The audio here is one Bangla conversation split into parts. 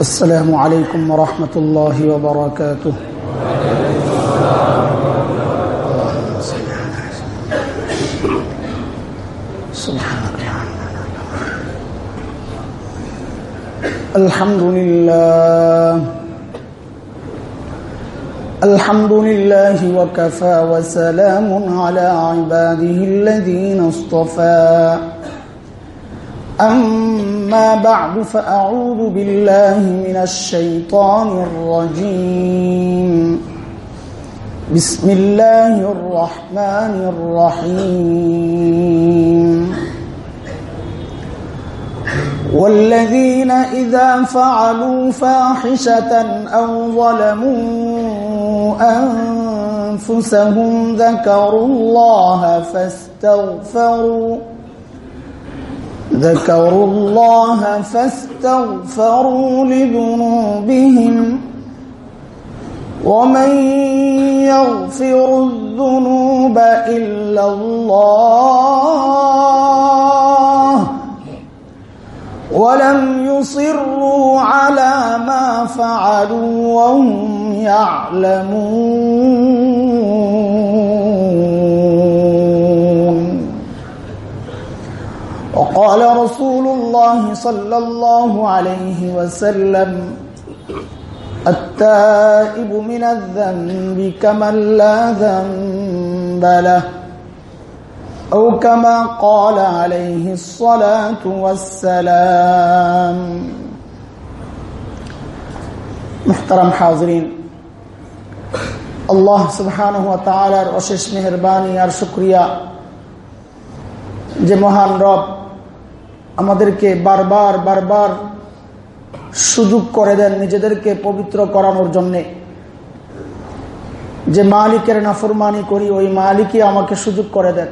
السلام عليكم ورحمة الله وبركاته. الحمد لله. الحمد لله وكفى وسلام على عباده الذين اصطفى. أما بعد فأعوذ بالله من الشيطان الرجيم. بسم الله الرحمن الرحيم. والذين إذا فعلوا فاحشة أو ظلموا أنفسهم ذكروا الله فاستغفروا ذكروا الله فاستغفروا لذنوبهم ومن يغفر الذنوب إلا الله ولم يصروا على ما فعلوا وهم يعلمون وقال رسول الله صلى الله عليه وسلم التائب من الذنب كمن لا ذنب له أو كما قال عليه الصلاة والسلام محترم حاضرين আল্লাহ সুবহানাহু ওয়া তাআলার অশেষ মেহেরবানি আর শুকরিয়া যে মহান রব আমাদেরকে বারবার বারবার সুযোগ করে দেন নিজেদেরকে পবিত্র করানোর জন্যে। যে মালিকের নাফরমানি করি, ওই মালিকই আমাকে সুযোগ করে দেন।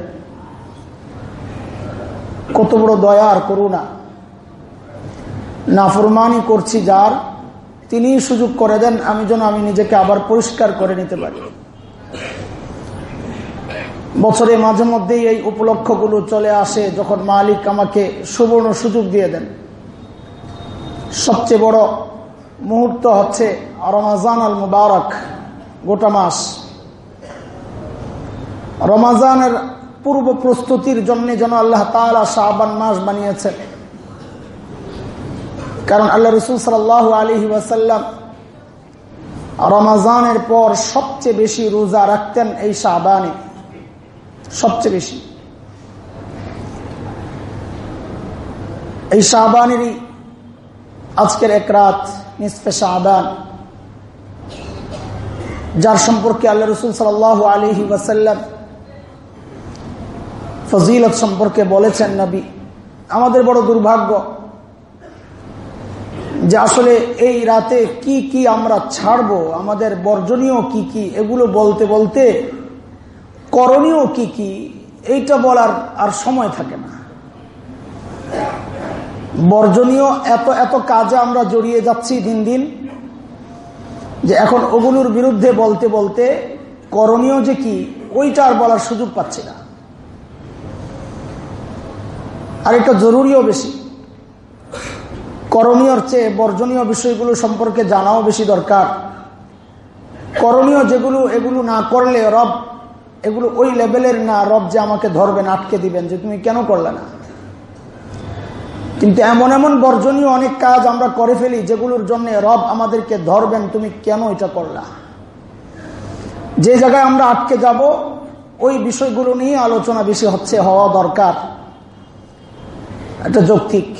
কত বড় দয়া আর করুণা। নাফরমানি করছি যার তিনি সুযোগ করে দেন, আমি যেন আমি নিজেকে আবার পরিষ্কার করে নিতে পারি। বছরে মাঝে মধ্যেই এই উপলক্ষগুলো চলে আসে যখন মালিক আমাকে সুবর্ণ সুযোগ দিয়ে দেন। সবচেয়ে বড় মুহূর্ত হচ্ছে রমাজান আল মুবারক, গোটা মাস। রমাজানের পূর্ব প্রস্তুতির জন্য যেন আল্লাহ তালা শাহবান মাস বানিয়েছেন। কারণ আল্লাহ রসুল সাল আলহি ওয়াসাল্লাম রমাজানের পর সবচেয়ে বেশি রোজা রাখতেন এই শাহবানে সবচেয়ে বেশি। এই শাহবানেরই আজকের এক রাত নিসফে শাহবান, যার সম্পর্কে আল্লাহ রসুল সাল আলহি ওয়াসাল্লাম ফজিলত সম্পর্কে বলেছেন নবী। আমাদের বড় দুর্ভাগ্য যে আসলে এই রাতে কি কি আমরা ছাড়বো, আমাদের বর্জনীয় কি কি, এগুলো বলতে বলতে করণীয় কি কি? এইটা বলার আর সময় থাকে না। বর্জনীয় এত এত কাজে আমরা জড়িয়ে যাচ্ছি দিন দিন যে এখন ওগুলোর বিরুদ্ধে বলতে বলতে করণীয় যে কি, ওইটা আর বলার সুযোগ পাচ্ছি না। আর এটা জরুরিও বেশি। করণীয়র চেয়ে বর্জনীয় বিষয়গুলো সম্পর্কে জানাও বেশি দরকার। করণীয় যেগুলো, এগুলো না করলে রব এগুলো ওই লেভেলের না, রব যে আমাকে ধরবেন, আটকে দিবেন, যে তুমি কেন করলে না? কিন্তু এমন এমন বর্জনীয় অনেক কাজ আমরা করে ফেলি, যেগুলোর জন্য রব আমাদেরকে ধরবেন, তুমি কেন এটা করলা? যে জায়গায় আমরা আটকে যাব, ওই বিষয়গুলো নিয়ে আলোচনা বেশি হচ্ছে, হওয়া দরকার। এটা যৌক্তিক।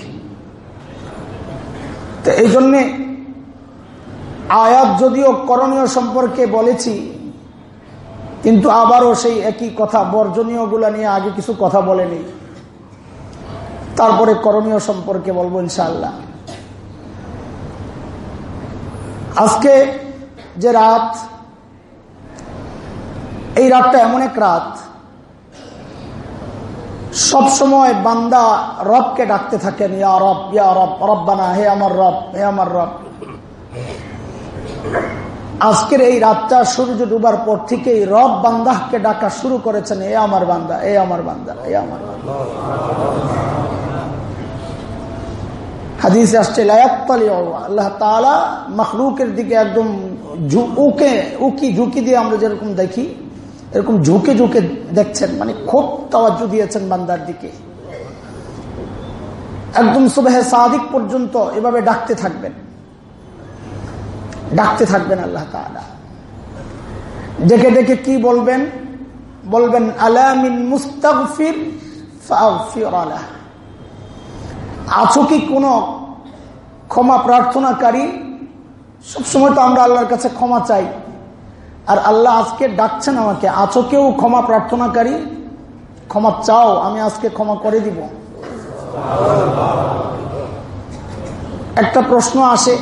তো এই জন্যে আয়াত যদিও করণীয় সম্পর্কে বলেছি কিন্তু আবারও সেই একই কথা বর্জনীয়গুলা নিয়ে আগে কিছু কথা বলেনি। তারপরে করণীয় সম্পর্কে বলব ইনশাল্লাহ আজকে যে রাত, এই রাতটা এমন এক রাত, সব সময় বান্দা রবকে ডাকতে থাকেন, ইয়া রব ইয়া রব, রব্বানা, হে আমার রব, হে আমার রব। আজকের এই রাতটা সূর্য ডুবার পর থেকেই রব বান্দাহকে ডাকা শুরু করেছেন, এ আমার বান্দা, এ আমার বান্দা, এ আমার বান্দা। হাদিসে আসছে আল্লাহ তালা মখলুকের দিকে একদম উকে, উকি ঝুঁকি দিয়ে আমরা যেরকম দেখি, এরকম ঝুঁকে ঝুঁকে দেখছেন মানে খুব তাওয়াজু দিয়েছেন বান্দার দিকে। একদম সুবেহে সাদিক পর্যন্ত এভাবে ডাকতে থাকবেন। ডাকতে থাকবেন আল্লাহ তালা ডেকে ডেকে কি বলবেন? বলবেন আলামিন মুস্তাগফির আলাহ আছো কি কোন ক্ষমা প্রার্থনাকারী? সবসময় তো আমরা আল্লাহর কাছে ক্ষমা চাই। আর আল্লাহ আজকে ডাকছেন আমাকে, আছো কেউ ক্ষমা প্রার্থনাকারী? ক্ষমা চাও, আমি আজকে ক্ষমা করে দিব। একটা প্রশ্ন আসে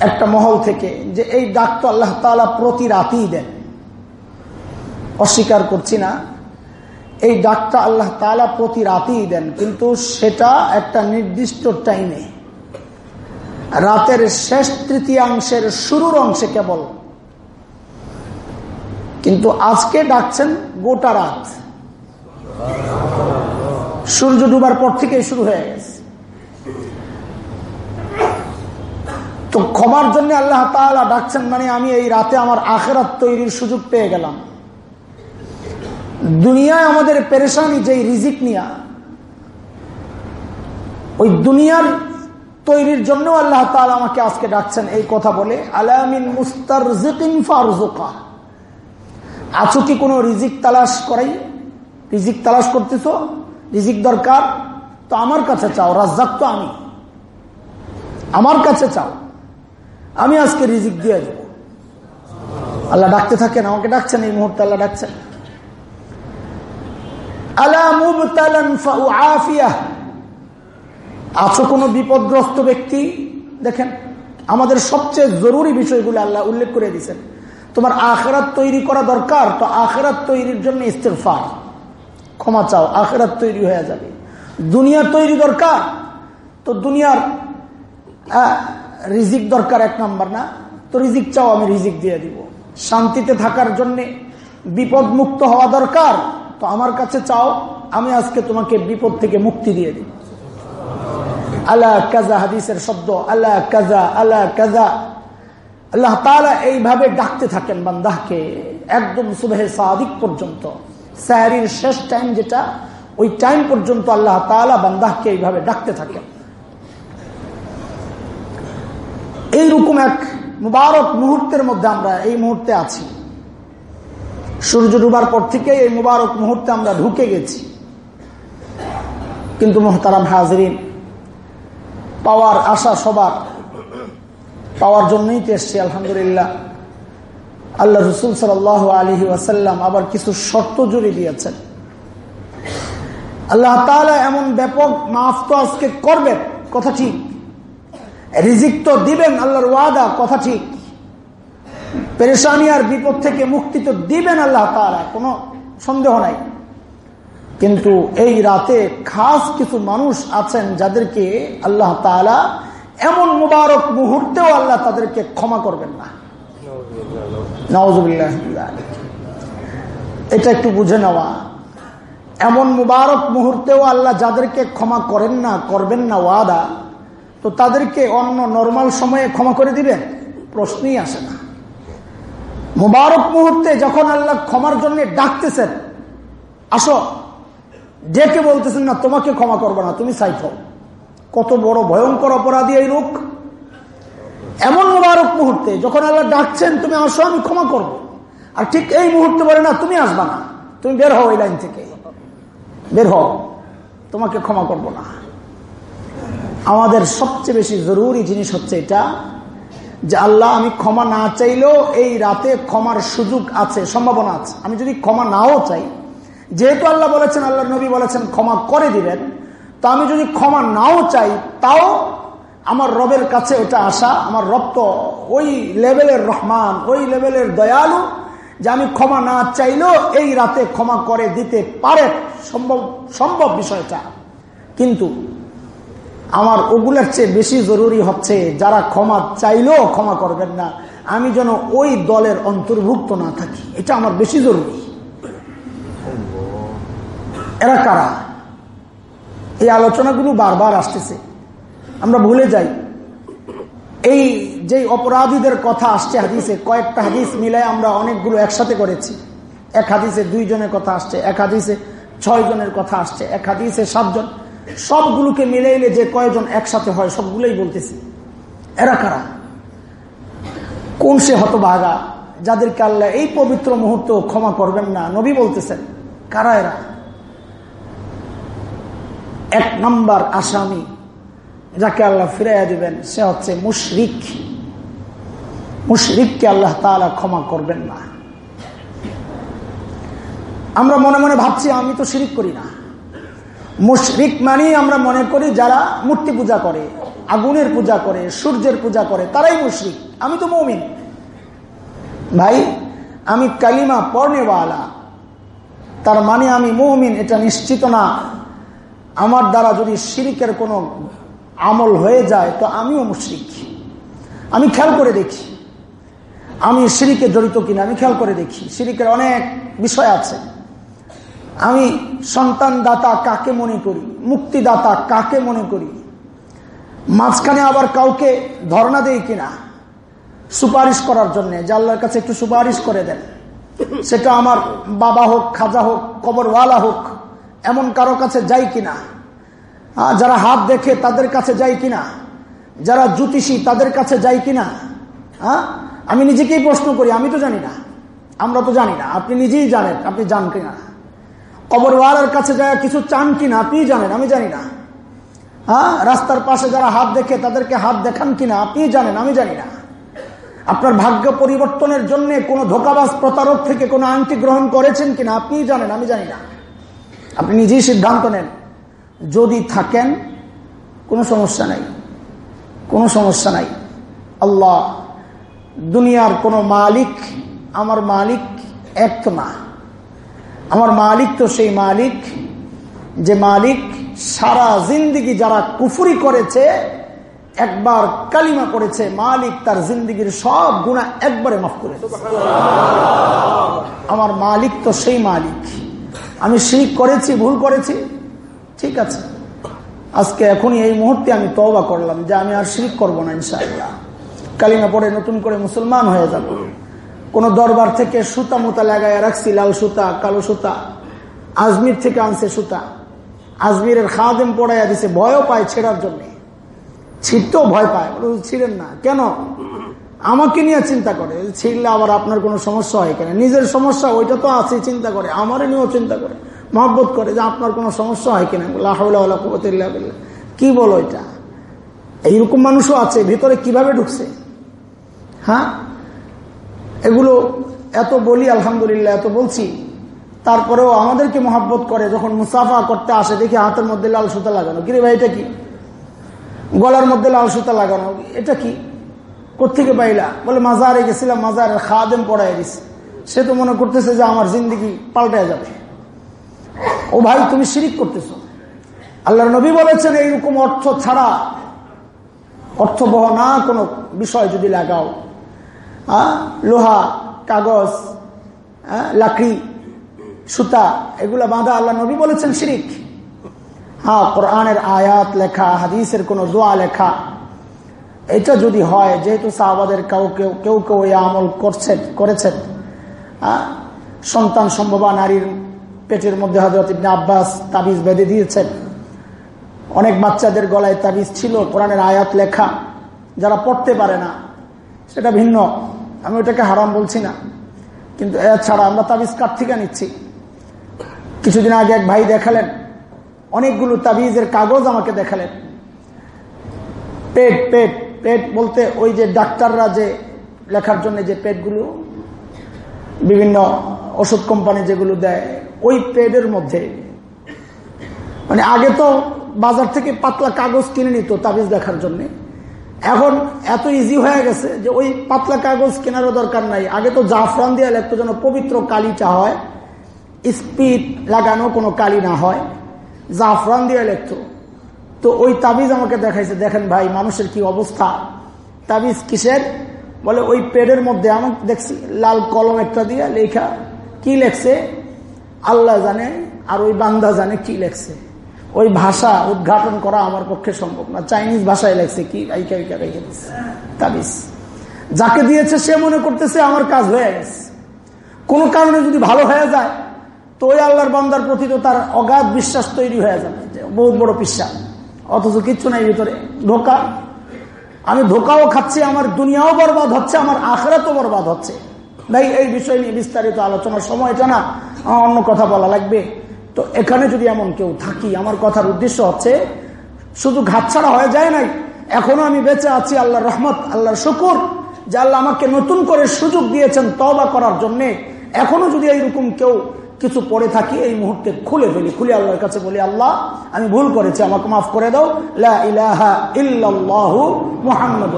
একটা মহল থেকে যে এই ডাক তো আল্লাহ তালা প্রতি রাতেই দেন। অস্বীকার করছি না। এই ডাকটা আল্লাহ তালা প্রতি রাতেই দেন, কিন্তু সেটা একটা নির্দিষ্ট টাইমে। রাতের শেষ তৃতীয়াংশের শুরুর অংশে কেবল। কিন্তু আজকে ডাকছেন গোটা রাত। সূর্য ডুবার পর থেকেই শুরু হয়ে গেছে। তো ক্ষমার জন্য আল্লাহ তালা ডাকছেন মানে আমি এই রাতে আমার আখেরাত তৈরির সুযোগ পেয়ে গেলাম। দুনিয়ায় আমাদের পেরেশানি যেই রিজিক নিয়া, ওই দুনিয়ার তৈরির জন্য আল্লাহ তালা আমাকে আজকে ডাকছেন এই কথা বলে আলামিন মুস্তার ফারজোকা আছো কি কোনো রিজিক তালাশ করাই? রিজিক তালাশ করতেছ? রিজিক দরকার? তো আমার কাছে চাও, রাজ্জাক তো আমি। আমার কাছে চাও। আমি আজকে রিজিক দিয়ে দেব। আল্লাহ ডাকতে থাকেন, আমাকে ডাকছেন, এই মুহূর্তে আল্লাহ ডাকছেন। আছো কোনো বিপদগ্রস্ত ব্যক্তি? দেখেন, আমাদের সবচেয়ে জরুরি বিষয়গুলো আল্লাহ উল্লেখ করে দিচ্ছেন তোমার আখেরাত তৈরি করা দরকার, তো আখেরাত তৈরির জন্য ইস্তেফার ক্ষমা চাও, আখেরাত তৈরি হয়ে যাবে। দুনিয়ার তৈরি দরকার, তো দুনিয়ার রিজিক দরকার এক নাম্বার, না? তো রিজিক চাও, আমি রিজিক দিয়ে দিব। শান্তিতে থাকার জন্য বিপদ মুক্ত হওয়া দরকার। তো আমার কাছে চাও, আমি আজকে তোমাকে বিপদ থেকে মুক্তি দিয়ে দিব। আল্লাহ কাজা হাদিসের শব্দ আল্লাহ কাজা আল্লাহ কাজা। আল্লাহ তালা এইভাবে ডাকতে থাকেন বান্দাহকে একদম সুবেহে সাদিক পর্যন্ত। স্যারির শেষ টাইম যেটা, ওই টাইম পর্যন্ত আল্লাহ তালা বান্দাহকে এইভাবে ডাকতে থাকেন। এইরকম এক মুবারক মুহূর্তের মধ্যে আমরা এই মুহূর্তে আছি। সূর্য ডুবার পর থেকে এই মুবারক মুহূর্তে আমরা ঢুকে গেছি। কিন্তু মোহতারাম হাজরিন, পাওয়ার আশা সবার, পাওয়ার জন্যই তো এসছি, আলহামদুলিল্লাহ। আল্লাহ রসুল সাল আলহি ওয়াসাল্লাম আবার কিছু শর্ত জুড়ে দিয়েছেন। আল্লাহ তালা এমন ব্যাপক মাফ তো আজকে করবেন, কথা ঠিক। রিজিক তো দিবেন, আল্লাহর ওয়াদা, কথা ঠিক। পেরেশানি আর বিপদ থেকে মুক্তি তো দিবেন আল্লাহ তালা কোনো সন্দেহ নাই। কিন্তু এই রাতে খাস কিছু মানুষ আছেন যাদেরকে আল্লাহ তালা এমন মুবারক মুহূর্তেও আল্লাহ তাদেরকে ক্ষমা করবেন না। এটা একটু বুঝে নেওয়া। এমন মুবারক মুহূর্তেও আল্লাহ যাদেরকে ক্ষমা করেন না, করবেন না ওয়াদা তো তাদেরকে অন্য নর্মাল সময়ে ক্ষমা করে দিবেন? প্রশ্নই আসে না। মুবারক মুহূর্তে যখন আল্লাহ ক্ষমার জন্য ডাকতেছেন, আসো। ডেকে বলতেছেন, না, তোমাকে ক্ষমা করব না, তুমি সাইফ কত বড় ভয়ঙ্কর অপরাধী এই রোগ এমন মুবারক মুহূর্তে যখন আল্লাহ ডাকছেন, তুমি আসো, আমি ক্ষমা করব। আর ঠিক এই মুহূর্তে বলে, না, তুমি আসবা না, তুমি বের হও এই লাইন থেকে। বের হও, তোমাকে ক্ষমা করব না। আমাদের সবচেয়ে বেশি জরুরি জিনিস হচ্ছে এটা, যে আল্লাহ আমি ক্ষমা না চাইলেও এই রাতে ক্ষমার সুযোগ আছে, সম্ভাবনা আছে। আমি যদি ক্ষমা নাও চাই, যেহেতু আল্লাহ বলেছেন আল্লাহ নবী বলেছেন, ক্ষমা করে দিবেন, তো আমি যদি ক্ষমা নাও চাই, তাও আমার রবের কাছে ওটা আসা আমার রব তো ওই লেভেলের রহমান, ওই লেভেলের দয়ালু, যে আমি ক্ষমা না চাইলেও এই রাতে ক্ষমা করে দিতে পারে, সম্ভব সম্ভব বিষয়টা। কিন্তু আমার ওগুলোর চেয়ে বেশি জরুরি হচ্ছে যারা ক্ষমা চাইলেও ক্ষমা করবেন না। আমি যেন ওই দলের অন্তর্ভুক্ত না থাকি। এটা আমার বেশি জরুরি। এরা কারা? এই আলোচনাগুলো বারবার আসতেছে। আমরা ভুলে যাই। এই যে অপরাধীদের কথা আসছে হাদিসে, কয়েকটা হাদিস মিলায় আমরা অনেকগুলো একসাথে করেছি। এক হাদিসে দুইজনের কথা আসছে, এক হাদিসে ছয় জনের কথা আসছে, এক হাদিসে সাতজন। সবগুলোকে মিলাইলে যে কয়জন একসাথে হয়, সবগুলোই বলতেছি। এরা কারা? কোন সে হতভাগা? যাদেরকে আল্লাহ এই পবিত্র মুহূর্ত ক্ষমা করবেন না, নবী বলতেছেন, কারা এরা? এক নম্বর আসামি, যাকে আল্লাহ ফিরাইয়া দিবেন, সে হচ্ছে মুশরিক। মুশরিককে আল্লাহ তালা ক্ষমা করবেন না। আমরা মনে মনে ভাবছি, আমি তো শিরিক করি না। মুশরিক মানেই আমরা মনে করি যারা মূর্তি পূজা করে, আগুনের পূজা করে, সূর্যের পূজা করে, তারাই মুশরিক। আমি তো মৌমিন। ভাই, আমি কালিমা পর্ণেওয়ালা তার মানে আমি মৌমিন, এটা নিশ্চিত না। আমার দ্বারা যদি শিরিকের কোনো আমল হয়ে যায়, তো আমিও মুশরিক। আমি খেয়াল করে দেখি। আমি সিরিকে জড়িত কিনা, আমি খেয়াল করে দেখি। সিরিকের অনেক বিষয় আছে। আমি সন্তান দাতা কাকে মনে করি? মুক্তিদাতা কাকে মনে করি? মাঝখানে আবার কাউকে ধর্ণা দেই কিনা? সুপারিশ করার জন্য। জাল্লার কাছে একটু সুপারিশ করে দেন। সেটা আমার বাবা হোক, খাজা হোক, কবরওয়ালা হোক, এমন কারও কাছে যাই কিনা? যারা হাত দেখে তাদের কাছে যাই কিনা? যারা জ্যোতিষী তাদের কাছে যাই কিনা? হ্যাঁ আমি নিজেকেই প্রশ্ন করি, আমি তো জানি না। আমরা তো জানি না। আপনি নিজেই জানেন, আপনি জান কিনা? কবরওয়ালার কাছে যায় কিছু চান কিনা? আপনি জানেন, আমি জানি না। হ্যাঁ? রাস্তার পাশে যারা হাত দেখে তাদেরকে হাত দেখান কিনা? আপনি জানেন, আমি জানি না। আপনার ভাগ্য পরিবর্তনের জন্য কোন ধোকাবাজ প্রতারক থেকে কোনো আংটি গ্রহণ করেছেন কিনা? আপনি জানেন, আমি জানি না। আপনি নিজেই সিদ্ধান্ত নেন। যদি থাকেন, কোনো সমস্যা নাই। কোনো সমস্যা নাই। আল্লাহ, দুনিয়ার কোনো মালিক আমার মালিক এক না। আমার মালিক তো সেই মালিক, যে মালিক সারা জিন্দিগি যারা কুফুরি করেছে, একবার কালিমা করেছে মালিক তার জিন্দিগির সব গুণা একবারে মাফ করে আমার মালিক তো সেই মালিক। আমি শিরিক করেছি, ভুল করেছি? ঠিক আছে। আজকে এখনই এই মুহূর্তে আমি তওবা করলাম যে আমি আর শিরিক করব না ইনশাআল্লাহ। কালিমা পরে নতুন করে মুসলমান হয়ে যাব। কোন দরবার থেকে সুতা মুতা লাগায় রাখছি, লাল সুতা, কালো সুতা। আজমির থেকে আনছে সুতা। আজমিরের খাদেম পড়াইয়া দিছে, ভয়ও পায় ছেড়ার জন্য। ছিটতেও ভয় পায়। ছিলেন না। কেন? আমাকে নিয়ে চিন্তা করে। ছিড়লে আবার আপনার কোনো সমস্যা হয় কেন? নিজের সমস্যা, ওইটা তো আছে, চিন্তা করে। আমারে নিয়েও চিন্তা করে। মহব্বত করে যে, আপনার কোনো সমস্যা হয় কিনা? কি বলো এটা? এইরকম মানুষও আছে, ভিতরে কীভাবে ঢুকছে? হ্যাঁ? এগুলো এত বলি, আলহামদুলিল্লাহ, এত বলছি। তারপরেও আমাদেরকে মহাব্বত করে, যখন মুসাফা করতে আসে, দেখি হাতের মধ্যে লাল সুতা লাগানো। কিরে ভাই, এটা কি? গলার মধ্যে লাল সুতা লাগানো। এটা কি? কোথেকে পাইলা? বলে, মাজারে গেছিলাম, মাজারের খাদেম পড়াই দিছে। সে তো মনে করতেছে যে আমার জিন্দগি পাল্টায় যাবে। ও ভাই, তুমি শিরিক করতেছ। আল্লাহ নবী বলেছেন, এইরকম অর্থ ছাড়া অর্থবহ না কোনো বিষয় যদি লাগাও। লোহা, কাগজ লাকড়ি, সুতা, এগুলা বাঁধা আল্লাহ নবী বলেছেন শিরিক। হ্যাঁ কোরআনের আয়াত লেখা, হাদিসের কোনো দোয়া লেখা। এটা যদি হয়, যেহেতু সাহাবাদের কেউ কেউ কেউ এই আমল করছেন, করেছেন সন্তান সম্ভবা নারীর পেটের মধ্যে হজরত ইবনে আব্বাস তাবিজ বেঁধে দিয়েছেন। অনেক বাচ্চাদের গলায় তাবিজ ছিল, কোরআনের আয়াত লেখা, যারা পড়তে পারে না। সেটা ভিন্ন। আমি ওটাকে হারাম বলছি না। কিন্তু এছাড়া আমরা তাবিজ কার থেকে নিচ্ছি? কিছুদিন আগে এক ভাই দেখালেন। অনেকগুলো তাবিজের কাগজ আমাকে দেখালেন। পেট পেট পেট বলতে ওই যে ডাক্তাররা যে লেখার জন্য যে পেটগুলো, বিভিন্ন ওষুধ কোম্পানি যেগুলো দেয়, ওই পেডের মধ্যে। মানে আগে তো বাজার থেকে পাতলা কাগজ কিনে নিত তাবিজ দেখার জন্য। এখন এত ইজি হয়ে গেছে যে ওই পাতলা কাগজ কেনারও দরকার নাই। আগে তো জাফরান দিয়ে লাগতো যেন পবিত্র কালিটা হয়, স্পিড লাগানো কোনো কালি না হয়, জাফরান দিয়ে লিখতো। তো ওই তাবিজ আমাকে দেখাইছে, দেখেন ভাই মানুষের কি অবস্থা। তাবিজ কিসের? বলে ওই পেডের মধ্যে, আমি দেখছি লাল কলম একটা দিয়ে লেখা, কি লেখছে? আল্লাহ জানে আর ওই বান্দা জানে কি লেখছে। ওই ভাষা উদ্ঘাটন করা আমার পক্ষে সম্ভব না। চাইনিজ ভাষায় লাগছে কি তাবিজ। যাকে দিয়েছে, সে মনে করতেছে, আমার কাজ হয়ে গেছে। কোনো কারণে যদি ভালো হয়ে যায়, তো ওই আল্লাহর বান্দার প্রতি তো তার অগাধ বিশ্বাস তৈরি হয়ে যাবে বহুত বড় বিশ্বাস অথচ কিচ্ছু নাই ভিতরে। ধোকা। আমি ধোকাও খাচ্ছি, আমার দুনিয়াও বরবাদ হচ্ছে, আমার আখরাতও বরবাদ হচ্ছে। ভাই, এই বিষয় নিয়ে বিস্তারিত আলোচনার সময় এটা না অন্য কথা বলা লাগবে। তো এখানে যদি এমন কেউ থাকি, আমার কথার উদ্দেশ্য হচ্ছে, শুধু ঘাট ছাড়া হয়ে যায় নাই, এখনও আমি বেঁচে আছি আল্লাহর রহমত, আল্লাহর শুকুর, যে আল্লাহ আমাকে নতুন করে সুযোগ দিয়েছেন তবা করার জন্য। এখনও যদি এইরকম কেউ কিছু পড়ে থাকি, এই মুহূর্তে খুলে ফেলি, খুলে আল্লাহর কাছে বলি, আল্লাহ, আমি ভুল করেছি, আমাকে মাফ করে দাও। মোহাম্মদ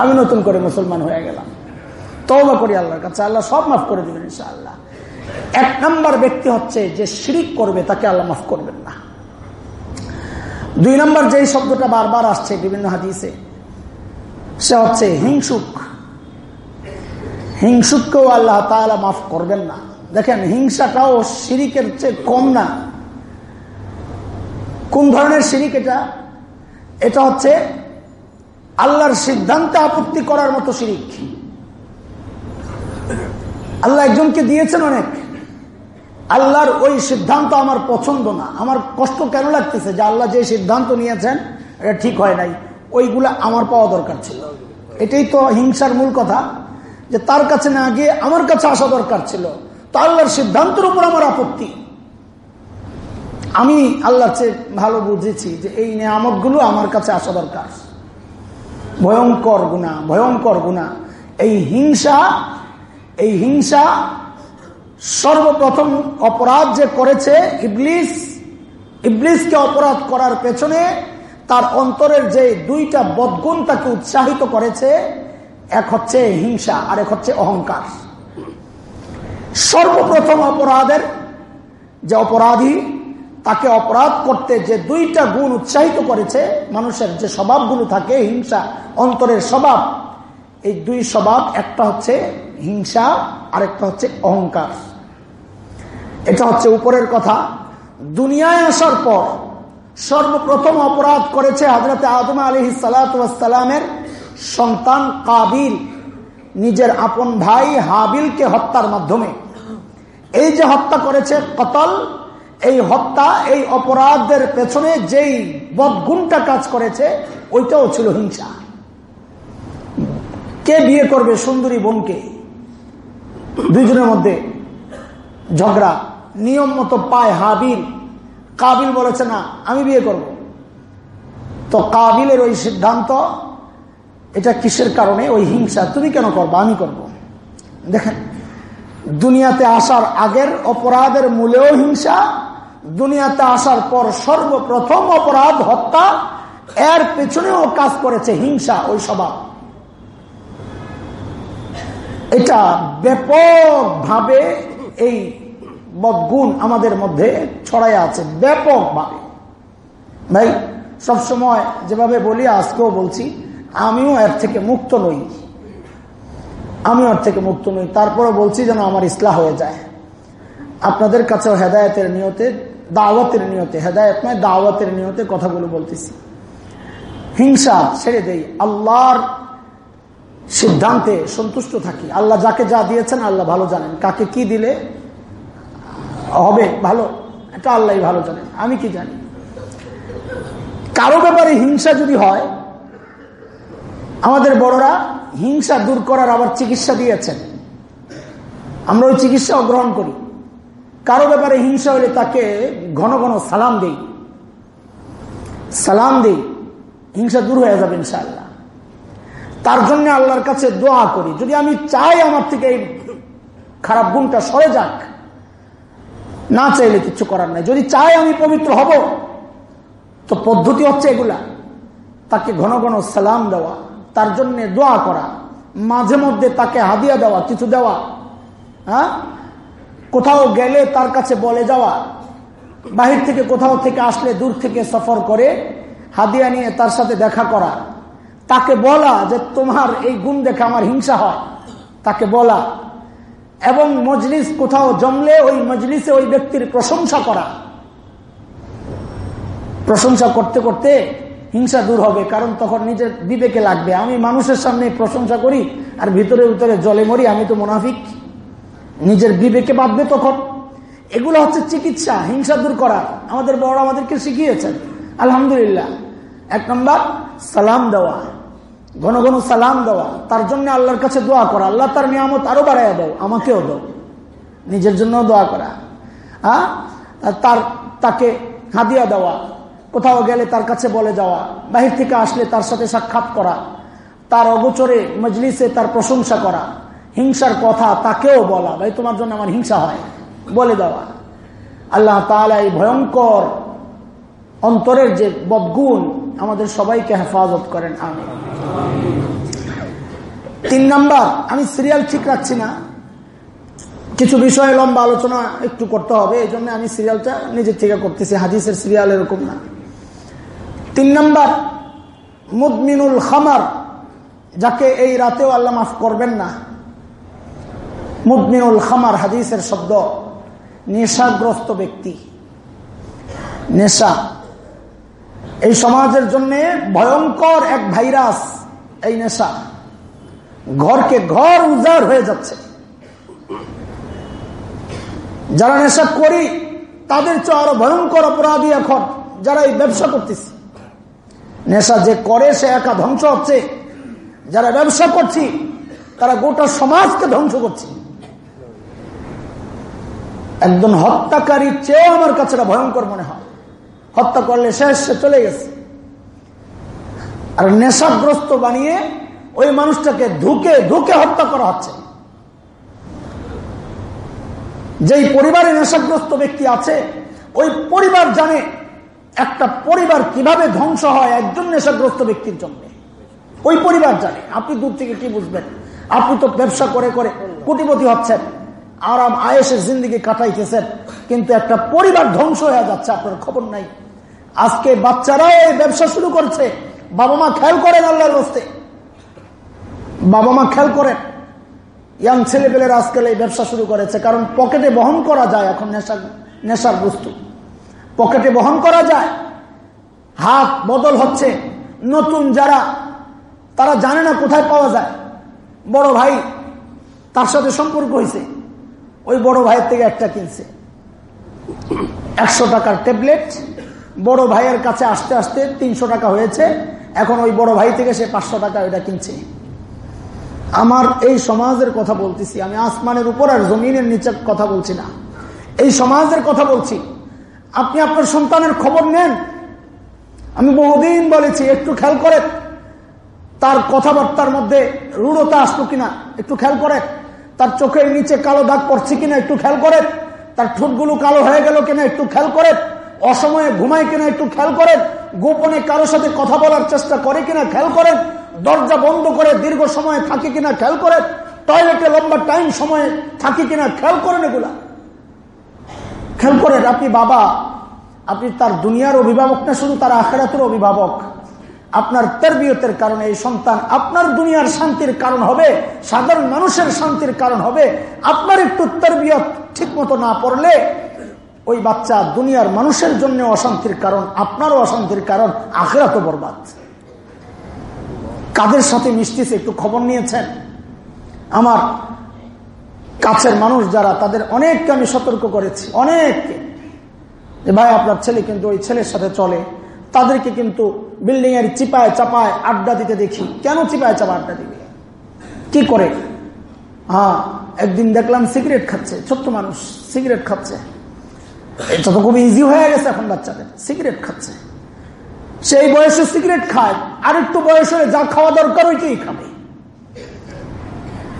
আমি নতুন করে মুসলমান হয়ে গেলাম। তবা করি আল্লাহর কাছে, আল্লাহ সব মাফ করে দেবেন ইনশাআল্লাহ। এক নম্বর ব্যক্তি হচ্ছে যে শিরিক করবে, তাকে আল্লাহ মাফ করবেন না। দুই নম্বর যে শব্দটা বারবার আসছে বিভিন্ন হাদিসে, সে হচ্ছে হিংসুক। হিংসুককেও আল্লাহ তাহলে মাফ করবেন না। দেখেন, হিংসাটাও শিরিকের চেয়ে কম না। কোন ধরনের শিরিক এটা? এটা হচ্ছে আল্লাহর সিদ্ধান্তে আপত্তি করার মতো শিরিক। আল্লাহ একজনকে দিয়েছেন অনেক আল্লাহর ওই সিদ্ধান্ত আমার পছন্দ না। আমার কষ্ট কেন লাগতেছে যে আল্লাহ যে সিদ্ধান্ত নিয়েছেন, এটা ঠিক হয় নাই। ওইগুলা আমার পাওয়া দরকার ছিল। এটাই তো হিংসার মূল কথা, যে তার কাছে না গিয়ে আমার কাছে আসা দরকার ছিল। তো আল্লাহর সিদ্ধান্তের উপর আমার আপত্তি। আমি আল্লাহর চেয়ে ভালো বুঝেছি যে এই নিয়ামতগুলো আমার কাছে আসা দরকার। ভয়ঙ্কর গুণা ভয়ঙ্কর গুণা এই হিংসা এই হিংসা সর্বপ্রথম অপরাধ যে করেছে ইবলিস, ইবলিসকে অপরাধ করার পেছনে তার অন্তরের যে দুইটা বদগুণ তাকে উৎসাহিত করেছে, এক হচ্ছে হিংসা আর এক হচ্ছে অহংকার। সর্বপ্রথম অপরাধের যে অপরাধী, তাকে অপরাধ করতে যে দুইটা গুণ উৎসাহিত করেছে, মানুষের যে স্বভাবগুলো থাকে, হিংসা, অন্তরের স্বভাব, এই দুই স্বভাব, একটা হচ্ছে হিংসা, আরেকটা হচ্ছে অহংকার। এটা হচ্ছে উপরের কথা। দুনিয়ায় আসার পর সর্বপ্রথম অপরাধ করেছে হাজরত আদম আলী সালাতামের সন্তান কাবিল, নিজের আপন ভাই হাবিলকে হত্যার মাধ্যমে। এই যে হত্যা করেছে কতল, এই হত্যা, এই অপরাধের পেছনে যেই বদগুণটা কাজ করেছে, ওইটাও ছিল হিংসা। কে বিয়ে করবে সুন্দরী বোনকে? দুইজনের মধ্যে ঝগড়া। নিয়ম মতো পায় হাবিল। কাবিল বলেছে, না, আমি বিয়ে করব। তো কাবিলের ওই সিদ্ধান্ত, এটা কিসের কারণে? ওই হিংসা। তুমি কেন করব? আমি করব। দেখেন, দুনিয়াতে আসার আগের অপরাধের মূলেও হিংসা, দুনিয়াতে আসার পর সর্বপ্রথম অপরাধ, হত্যা, এর পেছনেও কাজ করেছে হিংসা, ওই স্বভাব। এটা ব্যাপকভাবে এই বদগুণ আমাদের মধ্যে ছড়াই আছে, ব্যাপকভাবে। ভাই, সবসময় যেভাবে বলি, আজকেও বলছি, আমিও এর থেকে মুক্ত নই। আমিও এর থেকে মুক্ত নই। তারপরে বলছি যেন আমার ইসলাম হয়ে যায়। আপনাদের কাছেও হেদায়তের নিয়তে, দাওয়াতের নিয়তে, হেদায়ত নয়, দাওয়াতের নিয়তে কথাগুলো বলতেছি। হিংসা ছেড়ে দেই, আল্লাহর সিদ্ধান্তে সন্তুষ্ট থাকি। আল্লাহ যাকে যা দিয়েছেন, আল্লাহ ভালো জানেন। কাকে কি দিলে? হবে, ভালো। এটা আল্লাহ ভালো জানেন। আমি কি জানি? কারও ব্যাপারে হিংসা যদি হয়, আমাদের বড়রা হিংসা দূর করার আবার চিকিৎসা দিয়েছেন। আমরা ওই চিকিৎসা গ্রহণ করি। কারও ব্যাপারে হিংসা হলে তাকে ঘন ঘন সালাম দেই। সালাম দেই। হিংসা দূর হয়ে যাবে ইনশাআল্লাহ। তার জন্য আল্লাহর কাছে দোয়া করি। যদি আমি চাই আমার থেকে এই খারাপ গুণটা সরে যাক না চাইলে কিছু করার নাই। যদি চাই আমি পবিত্র হব, তো পদ্ধতি হচ্ছে এগুলা। তাকে ঘন ঘন সালাম দেওয়া, তার জন্য দোয়া করা, মাঝে মধ্যে তাকে হাদিয়া দেওয়া, কিছু দেওয়া হ্যাঁ? কোথাও গেলে তার কাছে বলে যাওয়া, বাহির থেকে কোথাও থেকে আসলে দূর থেকে সফর করে হাদিয়া নিয়ে তার সাথে দেখা করা, তাকে বলা যে তোমার এই গুণ দেখে আমার হিংসা হয়। তাকে বলা এবং মজলিস কোথাও জমলে ওই মজলিসে ওই ব্যক্তির প্রশংসা করা। প্রশংসা করতে করতে হিংসা দূর হবে, কারণ তখন নিজের বিবেকে লাগবে। আমি মানুষের সামনে প্রশংসা করি আর ভিতরে ভিতরে জলে মরি, আমি তো মোনাফিক। নিজের বিবেকে বাঁধবে তখন। এগুলো হচ্ছে চিকিৎসা, হিংসা দূর করা। আমাদের বড় আমাদেরকে শিখিয়েছেন। আলহামদুলিল্লাহ। এক নম্বর, সালাম দেওয়া। ঘন ঘন সালাম দেওয়া, তার জন্য আল্লাহর কাছে দোয়া করা, আল্লাহ তার নিয়ামত আরও বাড়াইয়া দাও আমাকেও দাও নিজের জন্য দোয়া করা হ্যাঁ তার, তাকে হাদিয়া দেওয়া, কোথাও গেলে তার কাছে বলে যাওয়া, বাহির থেকে আসলে তার সাথে সাক্ষাৎ করা, তার অগোচরে মজলিসে তার প্রশংসা করা, হিংসার কথা তাকেও বলা, ভাই তোমার জন্য আমার হিংসা হয়, বলে দেওয়া। আল্লাহ তালা এই ভয়ঙ্কর অন্তরের যে বদগুণ, আমাদের সবাইকে হেফাজত করেন আমি তিন নাম্বার, আমি সিরিয়াল ঠিক রাখছি না। কিছু বিষয়ে লম্বা আলোচনা একটু করতে হবে, এই জন্য আমি সিরিয়ালটা নিজের থেকে করতেছি, হাদিসের সিরিয়াল এরকম না। তিন নাম্বার, মুদমিনুল খামার, যাকে এই রাতেও আল্লাহ মাফ করবেন না। মুদমিনুল খামার, হাদিসের শব্দ, নেশাগ্রস্ত ব্যক্তি। নেশা এই সমাজের জন্য ভয়ঙ্কর এক ভাইরাস, এই নেশা। ঘরকে ঘর উজাড় হয়ে যাচ্ছে। যারা নেশা করি, তাদের চেয়ে আরও ভয়ঙ্কর অপরাধী এখন যারা এই ব্যবসা করতেছে। নেশা যে করে, সে একা ধ্বংস হচ্ছে। যারা ব্যবসা করছি, তারা গোটা সমাজকে ধ্বংস করছে। একজন হত্যাকারীর চেয়েও আমার কাছে ভয়ঙ্কর মনে হয়। হত্যা করলে শেষ, সে চলে গেছে। আর নেশাগ্রস্ত বানিয়ে ওই মানুষটাকে ধুকে ধুকে হত্যা করা হচ্ছে। যেই পরিবারে নেশাগ্রস্ত ব্যক্তি আছে, ওই পরিবার জানে একটা পরিবার কীভাবে ধ্বংস হয় একজন নেশাগ্রস্ত ব্যক্তির জন্য। ওই পরিবার জানে। আপনি দূর থেকে কি বুঝবেন? আপনি তো ব্যবসা করে করে কোটিপতি হচ্ছেন। আরাম আয়েসের জিন্দিগি কাটাইতেছেন। কিন্তু একটা পরিবার ধ্বংস হয়ে যাচ্ছে, আপনার খবর নাই। আজকে বাচ্চারাও এই ব্যবসা শুরু করছে। বাবা মা খেয়াল করেন আল্লাহর বস্তে বাবা মা খেয়াল করেন। ইয়াং ছেলেপেলের আজকাল এই ব্যবসা শুরু করেছে, কারণ পকেটে বহন করা যায় এখন নেশার নেশার বস্তু। পকেটে বহন করা যায়। হাত বদল হচ্ছে। নতুন যারা, তারা জানে না কোথায় পাওয়া যায়। বড় ভাই তার সাথে সম্পর্ক হয়েছে। ওই বড় ভাইয়ের থেকে একটা কিনছে। একশো টাকার ট্যাবলেট বড় ভাইয়ের কাছে আসতে আসতে তিনশো টাকা হয়েছে। এখন ওই বড় ভাই থেকে সে পাঁচশো টাকা ওইটা কিনছে। আমার এই সমাজের কথা বলতেছি। আমি আসমানের উপর আর জমিনের নিচে কথা বলছি না। এই সমাজের কথা বলছি। আপনি আপনার সন্তানের খবর নেন। আমি বহুদিন বলেছি, একটু খেয়াল করে তার কথাবার্তার মধ্যে রূঢ়তা আসলো কিনা, একটু খেয়াল করে তার চোখের নিচে কালো দাগ পড়ছে কিনা, একটু খেয়াল করে তার ঠোঁটগুলো কালো হয়ে গেল কিনা, একটু খেয়াল করে অসময়ে ঘুমায় কিনা একটু খেয়াল করেন, গোপনে কারোর সাথে কথা বলার চেষ্টা করে কিনা খেয়াল করেন, দরজা বন্ধ করে দীর্ঘ সময় থাকে কিনা খেয়াল করেন, টয়লেটে লম্বা টাইম সময়ে থাকে কিনা খেয়াল করেন এগুলা। খেয়াল করেন, আপনি বাবা, আপনি তার দুনিয়ার অভিভাবক না শুধু তার আখেরাতের অভিভাবক। আপনার তেরবিয়তের কারণে এই সন্তান আপনার দুনিয়ার শান্তির কারণ হবে, সাধারণ মানুষের শান্তির কারণ হবে। আপনার একটু তেরবিয়ত ঠিক মতো না পড়লে ওই বাচ্চা দুনিয়ার মানুষের জন্য অশান্তির কারণ, আপনারও অশান্তির কারণ আখেরাত বরবাদ। কাদের সাথে মিশতেছে একটু খবর নিয়েছেন? আমার কাছের মানুষ যারা, তাদের অনেককে আমি সতর্ক করেছি, অনেককে। ভাই, আপনার ছেলে কিন্তু ওই ছেলের সাথে চলে। তাদেরকে কিন্তু বিল্ডিং এর চিপায় চাপায় আড্ডা দিতে দেখি। কেন চিপায় চাপা আড্ডা দিবে? কি করে? হ্যাঁ একদিন দেখলাম সিগারেট খাচ্ছে, ছোট্ট মানুষ, সিগারেট খাচ্ছে। এটা তো খুব ইজি হয়ে গেছে এখন বাচ্চাদের। সিগারেট খাচ্ছে। সেই বয়সে সিগারেট খায়। আর একটু বয়স যা খাওয়া দরকার ওইটাই খাবে।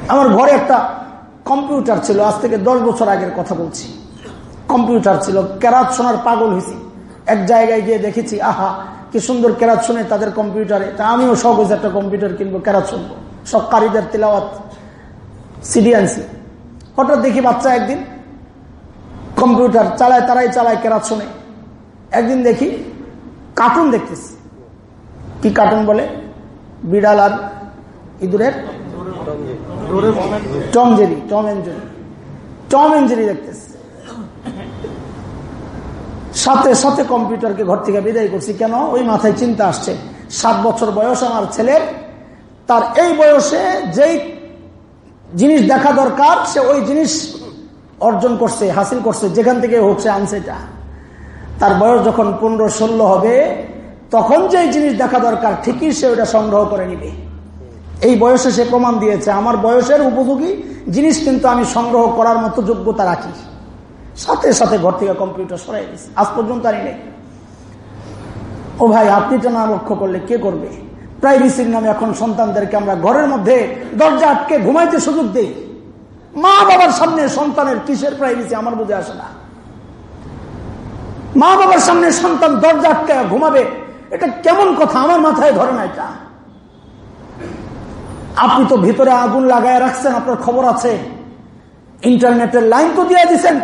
আমার ঘরে একটা কম্পিউটার ছিল, আজ থেকে দশ বছর আগের কথা বলছি। কম্পিউটার ছিল, কেরাত শোনার পাগল হয়েছি। এক জায়গায় গিয়ে দেখেছি, আহা, কি সুন্দর কেরাত শুনে তাদের কম্পিউটারে তা আমিও সহজ একটা কম্পিউটার কিনবো, কেরাত শুনব। সব কারিদের তেলাওয়াত। সিডি আনছি। হঠাৎ দেখি বাচ্চা একদিন কম্পিউটার চালায়, তারাই চালায়, কেরাত শুনে। একদিন দেখি কার্টুন দেখতেছি। কি কার্টুন বলে? বিড়াল আর ইঁদুরের? Tom Jerry, Tom and Jerry Tom and Jerry দেখতেছে। সাথে সাথে কম্পিউটারকে ঘর থেকে বিদায় করছি। কেন? ওই মাথায় চিন্তা আসছে। সাত বছর বয়স আমার ছেলের। তার এই বয়সে যেই জিনিস দেখা দরকার, সে ওই জিনিস অর্জন করছে, হাসিল করছে, যেখান থেকে হচ্ছে আনছে এটা। তার বয়স যখন পনেরো ষোলো হবে, তখন যে জিনিস দেখা দরকার, ঠিকই সে ওটা সংগ্রহ করে নিবে। এই বয়সে সে প্রমাণ দিয়েছে, আমার বয়সের উপযোগী জিনিস কিন্তু আমি সংগ্রহ করার মতো যোগ্যতা রাখি। সাথে সাথে ঘর থেকে কম্পিউটার সরাই দিচ্ছে আজ পর্যন্ত আনি নেই। ও ভাই, আপনি তো না লক্ষ্য করলে কে করবে? প্রাইভেসির নামে এখন সন্তানদেরকে আমরা ঘরের মধ্যে দরজা আটকে ঘুমাইতে সুযোগ দেই। মা বাবার সামনে সন্তানের কিসের প্রাইভেসি আমার বুঝে আসে না। মা বাবার সামনে সন্তান দরজা আটকে ঘুমাবে, এটা কেমন কথা? আমার মাথায় ধরে না এটা। আপনি তো ভিতরে আগুন লাগায় রাখছেন, আপনার খবর আছে। ইন্টারনেটের লাইন তো দিয়ে দিচ্ছেন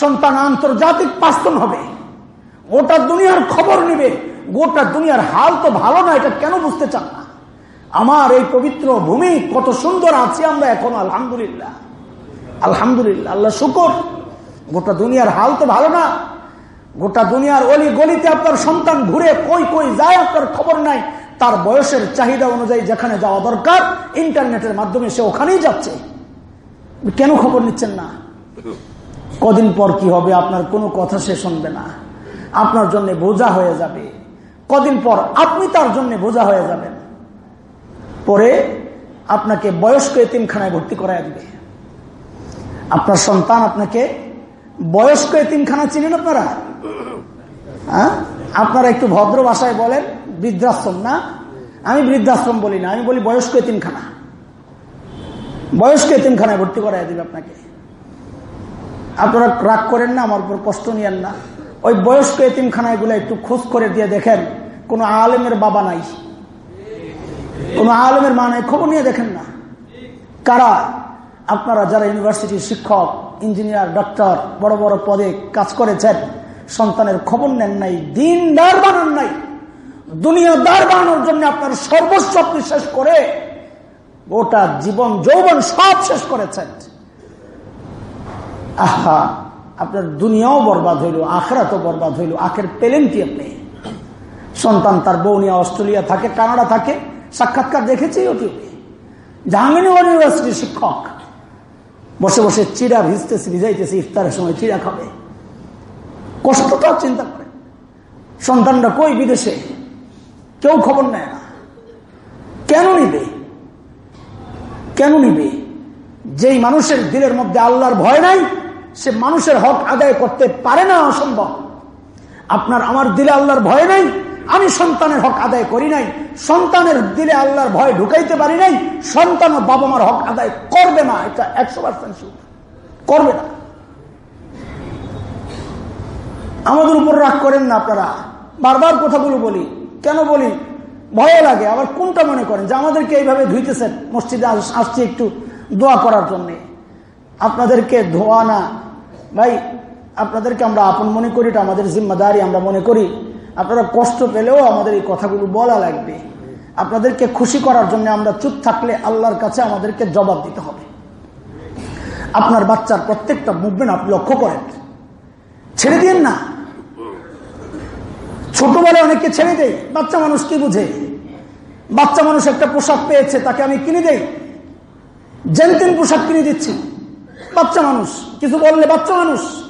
সন্তান আন্তর্জাতিক পাস্তন হবে। গোটা দুনিয়ার খবর নিবে, গোটা দুনিয়ার হাল তো ভালো না, এটা কেন বুঝতে চান না? আমার এই পবিত্র ভূমি কত সুন্দর আছি আমরা এখন, আলহামদুলিল্লাহ। আলহামদুলিল্লাহ, আল্লাহ শুকর। গোটা দুনিয়ার হাল তো ভালো না। গোটা দুনিয়ার অলি গলিতে আপনার সন্তান ঘুরে কই কই যায় আপনার খবর নাই। তার বয়সের চাহিদা অনুযায়ী যেখানে যাওয়া দরকার, ইন্টারনেটের মাধ্যমে সে ওখানেই যাচ্ছে। কেন খবর নিচ্ছেন না? কদিন পর কি হবে আপনার কোনো কথা সে শুনবে না। আপনার জন্য বোঝা হয়ে যাবে। কদিন পর আপনি তার জন্য বোঝা হয়ে যাবেন। পরে আপনাকে বয়স্ক এতিমখানায় ভর্তি করাই দিবে। আপনার সন্তান আপনাকে বয়স্ক এতিমখানা চিনেন আপনারা? হ্যাঁ? আপনারা একটু ভদ্র ভাষায় বলেন, বৃদ্ধাশ্রম না? আমি বৃদ্ধাশ্রম বলি না, আমি বলি বয়স্ক এতিমখানা। বয়স্ক এতিমখানায় ভর্তি করাই দিবে আপনাকে। আপনারা রাগ করেন না, আমার উপর কষ্ট নিয়েন না। ওই বয়স্ক এতিমখানায়গুলো একটু খোঁজ করে দিয়ে দেখেন, কোন আলেমের বাবা নাই। কোন আলেমের মা নাই, খবর নিয়ে দেখেন না। কারা? আপনারা যারা ইউনিভার্সিটির শিক্ষক ইঞ্জিনিয়ার ডক্টর বড় বড় পদে কাজ করেছেন, সন্তানের খবর নেন নাই দিন দার বানান নাই দুনিয়া দার বানানোর জন্য আপনার সর্বস্ব আপনি শেষ করে গোটা জীবন, যৌবন সব শেষ করেছেন। আহা, আপনার দুনিয়াও বরবাদ হইল আখরা তো বরবাদ হইল, আখের পেলেন কি আপনি। সন্তান তার বউ নিয়ে অস্ট্রেলিয়া থাকে, কানাডা থাকে, সাক্ষাৎকার দেখেছি ইউটিউবে জাহাঙ্গীরনগর ইউনিভার্সিটির শিক্ষক বসে বসে চিড়া ভিজতেছে, ভিজাইতেছে, ইফতারের সময় চিড়া খাবে। কষ্টটা চিন্তা করে। সন্তানরা কই বিদেশে? কেউ খবর নেয় না। কেন নিবে? কেন নিবে? যেই মানুষের দিলের মধ্যে আল্লাহর ভয় নাই, সে মানুষের হক আদায় করতে পারে না অসম্ভব। আপনার, আমার দিলে আল্লাহর ভয় নাই আমি সন্তানের হক আদায় করি নাই, সন্তানের দিলে আল্লাহর ভয় ঢুকাইতে পারি নাই, সন্তান ও বাবা মার হক আদায় করবে না, এটা একশো পার্সেন্ট করবে না। আমাদের উপর রাগ করেন না আপনারা। বারবার কথাগুলো বলি। কেন বলি? ভয় লাগে, আবার কোনটা মনে করেন? যে আমাদেরকে এইভাবে ধুইতেছেন মসজিদে আসছি একটু দোয়া করার জন্য। আপনাদেরকে ধোয়া না। ভাই, আপনাদেরকে আমরা আপন মনে করি, এটা আমাদের জিম্মাদারি, আমরা মনে করি। আপনারা কষ্ট পেলেও আমাদের এই কথাগুলো বলা লাগবে। আপনাদেরকে খুশি করার জন্য আমরা চুপ থাকলে আল্লাহর কাছে আমাদেরকে জবাব দিতে হবে। আপনার বাচ্চার প্রত্যেকটা মুভমেন্ট আপনি লক্ষ্য করেন। ছেড়ে দিন না। ছোটবেলায় অনেককে ছেড়ে দেয় বাচ্চা মানুষ কি বুঝে? বাচ্চা মানুষ একটা পোশাক পেয়েছে, তাকে আমি কিনে দেই। জেনতেন পোশাক কিনে দিচ্ছি। বাচ্চা মানুষ, কিছু বললে বাচ্চা মানুষ।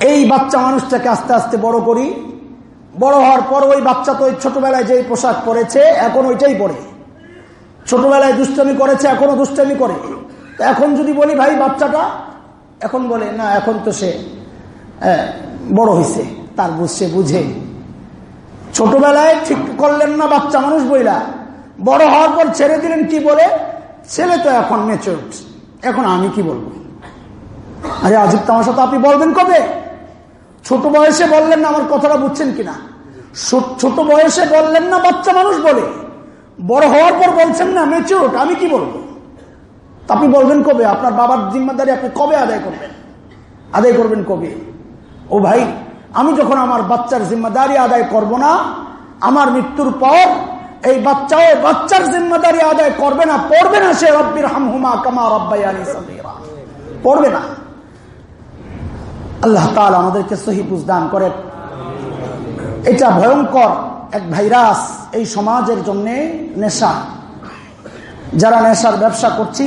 এই বাচ্চা মানুষটাকে আস্তে আস্তে বড় করি। বড় হওয়ার পর ওই বাচ্চা তো ওই ছোটবেলায় যে পোশাক পরেছে, এখন ওইটাই পরে। ছোটবেলায় দুষ্টামি করেছে, এখনও দুষ্টামি করে। এখন যদি বলি, ভাই, বাচ্চাটা? এখন বলে, না, এখন তো সে বড় হয়েছে তার বুঝছে বুঝে। ছোটবেলায় ঠিক করলেন না বাচ্চা মানুষ বইলা। বড় হওয়ার পর ছেড়ে দিলেন কি বলে? ছেলে তো এখন মেচোর এখন আমি কি বলব? আরে আজিব তামাশা তো আপনি বলবেন কবে? ছোট বয়সে বললেন না আমার কথাটা বুঝছেন কিনা? ছোট বয়সে বললেন না বাচ্চা মানুষ বলে। বড় হওয়ার পর বলছেন না মেচুর আমি কি বলব? আপনি বলবেন কবে? আপনার বাবার জিম্মাদারি আপনি কবে আদায় করবেন? আদায় করবেন কবে? ও ভাই, আমি যখন আমার বাচ্চার জিম্মাদারি আদায় করব না, আমার মৃত্যুর পর এই বাচ্চাও বাচ্চার জিম্মাদারি আদায় করবে না, পড়বে না সে রব্বির হামহুমা কামা রব্বাই পড়বে না। আল্লাহ তাল আমাদেরকে সহি দান করেন। এটা ভয়ঙ্কর এক ভাইরাস এই সমাজের জন্য নেশা। যারা নেশার ব্যবসা করছি,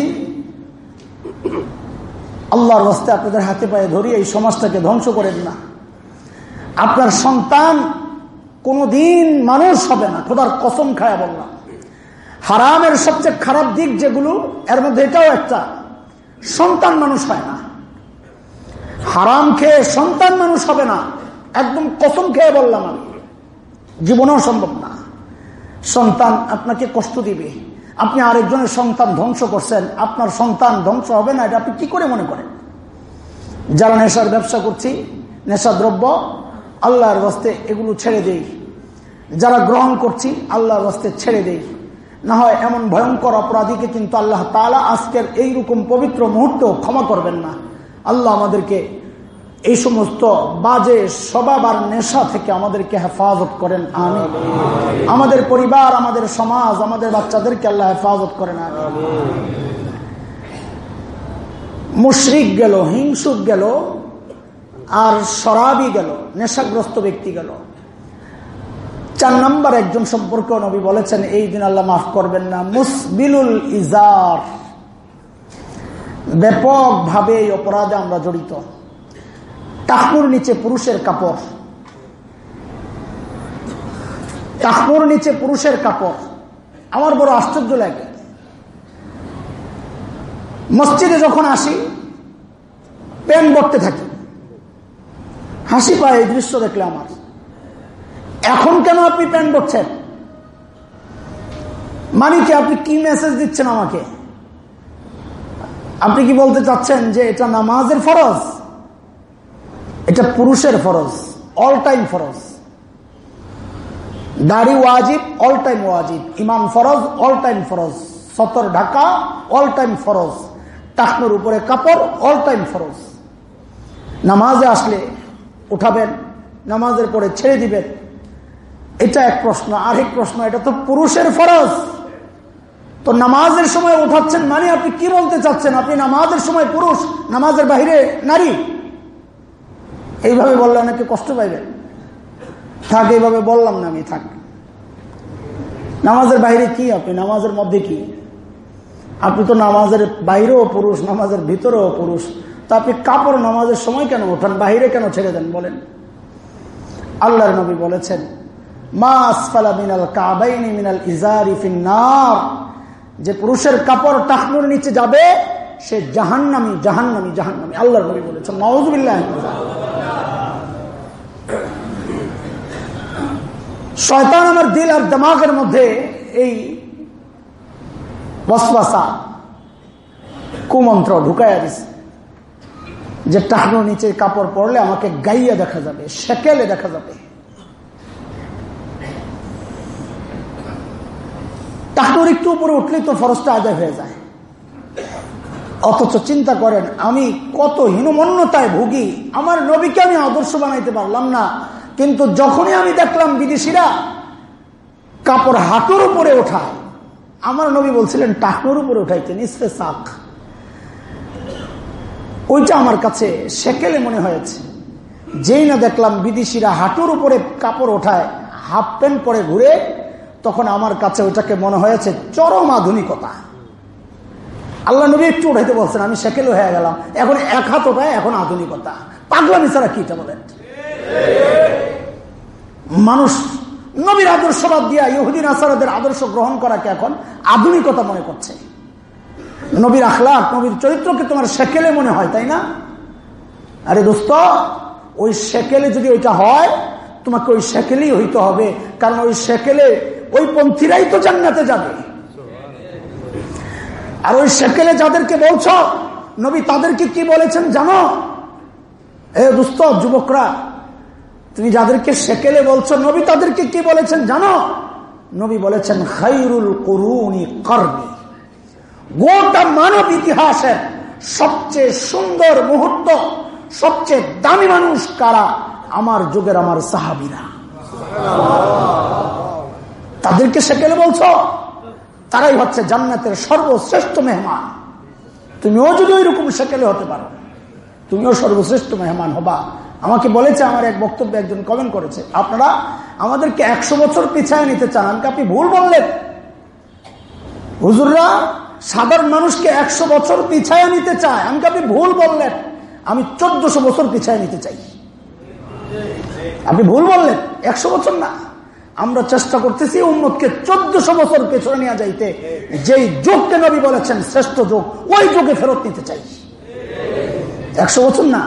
আল্লাহর বস্তে আপনাদের হাতে পায়ে ধরি এই সমাজটাকে ধ্বংস করেন না। আপনার সন্তান কোনোদিন মানুষ হবে না, খোদার কসম খায়া বললাম। হারামের সবচেয়ে খারাপ দিক যেগুলো, এর মধ্যে এটাও একটা, সন্তান মানুষ হয় না। হারাম খেয়ে সন্তান মানুষ হবে না। একদম কসম খেয়ে বললাম আমি। জীবনেও সম্ভব না। সন্তান আপনাকে কষ্ট দিবে। আপনি আরেকজনের সন্তান ধ্বংস করছেন। আপনার সন্তান ধ্বংস হবে না, এটা আপনি কি করে মনে করেন? যারা নেশার ব্যবসা করছি নেশা দ্রব্য আল্লাহর বস্তে এগুলো ছেড়ে দেই। যারা গ্রহণ করছি, আল্লাহর বস্তে ছেড়ে দেই। না হয় এমন ভয়ঙ্কর অপরাধীকে কিন্তু আল্লাহ তালা আজকের এইরকম পবিত্র মুহূর্ত ক্ষমা করবেন না। আল্লাহ আমাদেরকে এই সমস্ত বাজে স্বভাব আর নেশা থেকে আমাদেরকে হেফাজত করেন আমি আমাদের পরিবার, আমাদের সমাজ, আমাদের বাচ্চাদেরকে আল্লাহ হেফাজত করেন আমি মুশরিক গেল, হিংসুক গেল, আর সরাবি গেল, নেশাগ্রস্ত ব্যক্তি গেল। চার নম্বর একজন সম্পর্কে নবী বলেছেন, এই দিন আল্লাহ মাফ করবেন না। মুসবিলুল ইজার। ব্যাপকভাবে এই অপরাধে আমরা জড়িত। টাকুর নিচে পুরুষের কাপড়। টাকুর নিচে পুরুষের কাপড়। আমার বড় আশ্চর্য লাগে। মসজিদে যখন আসি প্যান বটতে থাকি। হাসি পায় এই দৃশ্য দেখলে আমার। এখন কেন আপনি প্যান বটছেন মানিকে আপনি কি মেসেজ দিচ্ছেন আমাকে? আপনি কি বলতে চাচ্ছেন যে এটা নামাজের ফরজ? এটা পুরুষের ফরজ অল টাইম ফরজ। দাড়ি ওয়াজিব অল টাইম ওয়াজিব। ইমাম ফরজ অল টাইম ফরজ। সতর ঢাকা অল টাইম ফরজ। টাকনোর উপরে কাপড় অল টাইম ফরজ। নামাজে আসলে উঠাবেন, নামাজের পরে ছেড়ে দিবেন। এটা এক প্রশ্ন। আরেক প্রশ্ন, এটা তো পুরুষের ফরজ। তো নামাজের সময় উঠাচ্ছেন মানে আপনি কি বলতে চাচ্ছেন? আপনি নামাজের সময় পুরুষ, নামাজের বাহিরে নারী? এইভাবে বললে অনেকে কষ্ট পাইবেন থাক, এইভাবে বললাম না আমি, থাক। নামাজের বাইরে কি আপনি? নামাজের মধ্যে কি? আপনি তো নামাজের বাইরেও পুরুষ, নামাজের ভিতরেও পুরুষ। তা আপনি কাপড় নামাজের সময় কেন ওঠান বাহিরে কেন ছেড়ে দেন বলেন? আল্লাহর নবী বলেছেন মিনাল কাবাইনি মিনাল ইজারিফিন যে পুরুষের কাপড় টাকনুর নিচে যাবে, সে জাহান্নামি জাহান্নামি জাহান্নামি। আল্লাহর নবী বলেছেন নওয়াজুবিল্লাহ শয়তান আমার দিল আর দিমাগের মধ্যে এই বসবাসা, কুমন্ত্র ঢুকাইয়া দিছে। যে টাকনোর নিচে কাপড় পরলে আমাকে গাইয়া দেখা যাবে, সেকেলে দেখা যাবে। টাকনোর একটু উপরে উঠলেই তো ফরসটা আদায় হয়ে যায়। অথচ চিন্তা করেন, আমি কত হীনমন্যতায় ভুগি, আমার নবীকে আমি আদর্শ বানাইতে পারলাম না। কিন্তু যখনই আমি দেখলাম বিদেশিরা কাপড় হাঁটুর উপরে ওঠায়, আমার নবী বলছিলেন টাকুর উপরে উঠাইতে নিঃসে শাক। ওইটা আমার কাছে সেকেলে মনে হয়েছে। যেই না দেখলাম বিদেশিরা হাঁটুর উপরে কাপড় ওঠায়, হাফ প্যান্ট পরে ঘুরে তখন আমার কাছে ওইটাকে মনে হয়েছে চরম আধুনিকতা। আল্লাহ নবী একটু উঠাইতে বলছেন, আমি সেকেলে হয়ে গেলাম। এখন এক হাত ওঠায় এখন আধুনিকতা। পাগলামি ছাড়া কি বলেন? মানুষ নবীর আদর্শবাদ দিয়া ইহুদিন আসারাদের আদর্শ গ্রহণ করাকে এখন আধুনিকতা মনে করছে। নবীর আখলাক নবীর চরিত্রকে তোমার সেকেলে মনে হয়, তাই না? আরে দোস্ত, ওই সেকেলে যদি ওইটা হয়, তোমাকে ওই সেকেলেই হইতে হবে। কারণ ওই সেকেলে ওই পন্থীরাই তো জান্নাতে যাবে। আর ওই সেকেলে যাদেরকে বলছ, নবী তাদেরকে কি বলেছেন জানো? এ দুস্থ যুবকরা, তুমি যাদেরকে সেকেলে বলছো, নবী তাদেরকে কি বলেছেন জানো? নবী বলেছেন, খাইরুল করুনি কর্মী। গোটা মানব ইতিহাসের সবচেয়ে সুন্দর মুহূর্ত, সবচেয়ে দামি মানুষ কারা? আমার যুগের আমার সাহাবিরা। তাদেরকে সেকেলে বলছ, তারাই হচ্ছে জান্নাতের সর্বশ্রেষ্ঠ মেহমান। তুমিও যদি ওই রকম সেকেলে হতে পারো। তুমিও সর্বশ্রেষ্ঠ মেহমান হবা। আমাকে বলেছে আমার এক বক্তব্যে একজন কমেন্ট করেছে, আপনারা আমাদেরকে একশো বছর পিছায় নিতে চান, আমাকে আপনি ভুল বললেন। হুজুররা সাধারণ মানুষকে একশো বছর পিছায় নিতে চায়, আমাকে আপনি ভুল বললেন। আমি চোদ্দশো বছর পিছায় নিতে চাই। আপনি ভুল বললেন, একশো বছর না। আমরা চেষ্টা করতেছি উন্নতকে চোদ্দশো বছর পেছনে নিয়ে যাইতে। যেই যোগকে নবী বলেছেন, শ্রেষ্ঠ যোগ, ওই যোগে ফেরত নিতে চাই। একশো বছর না,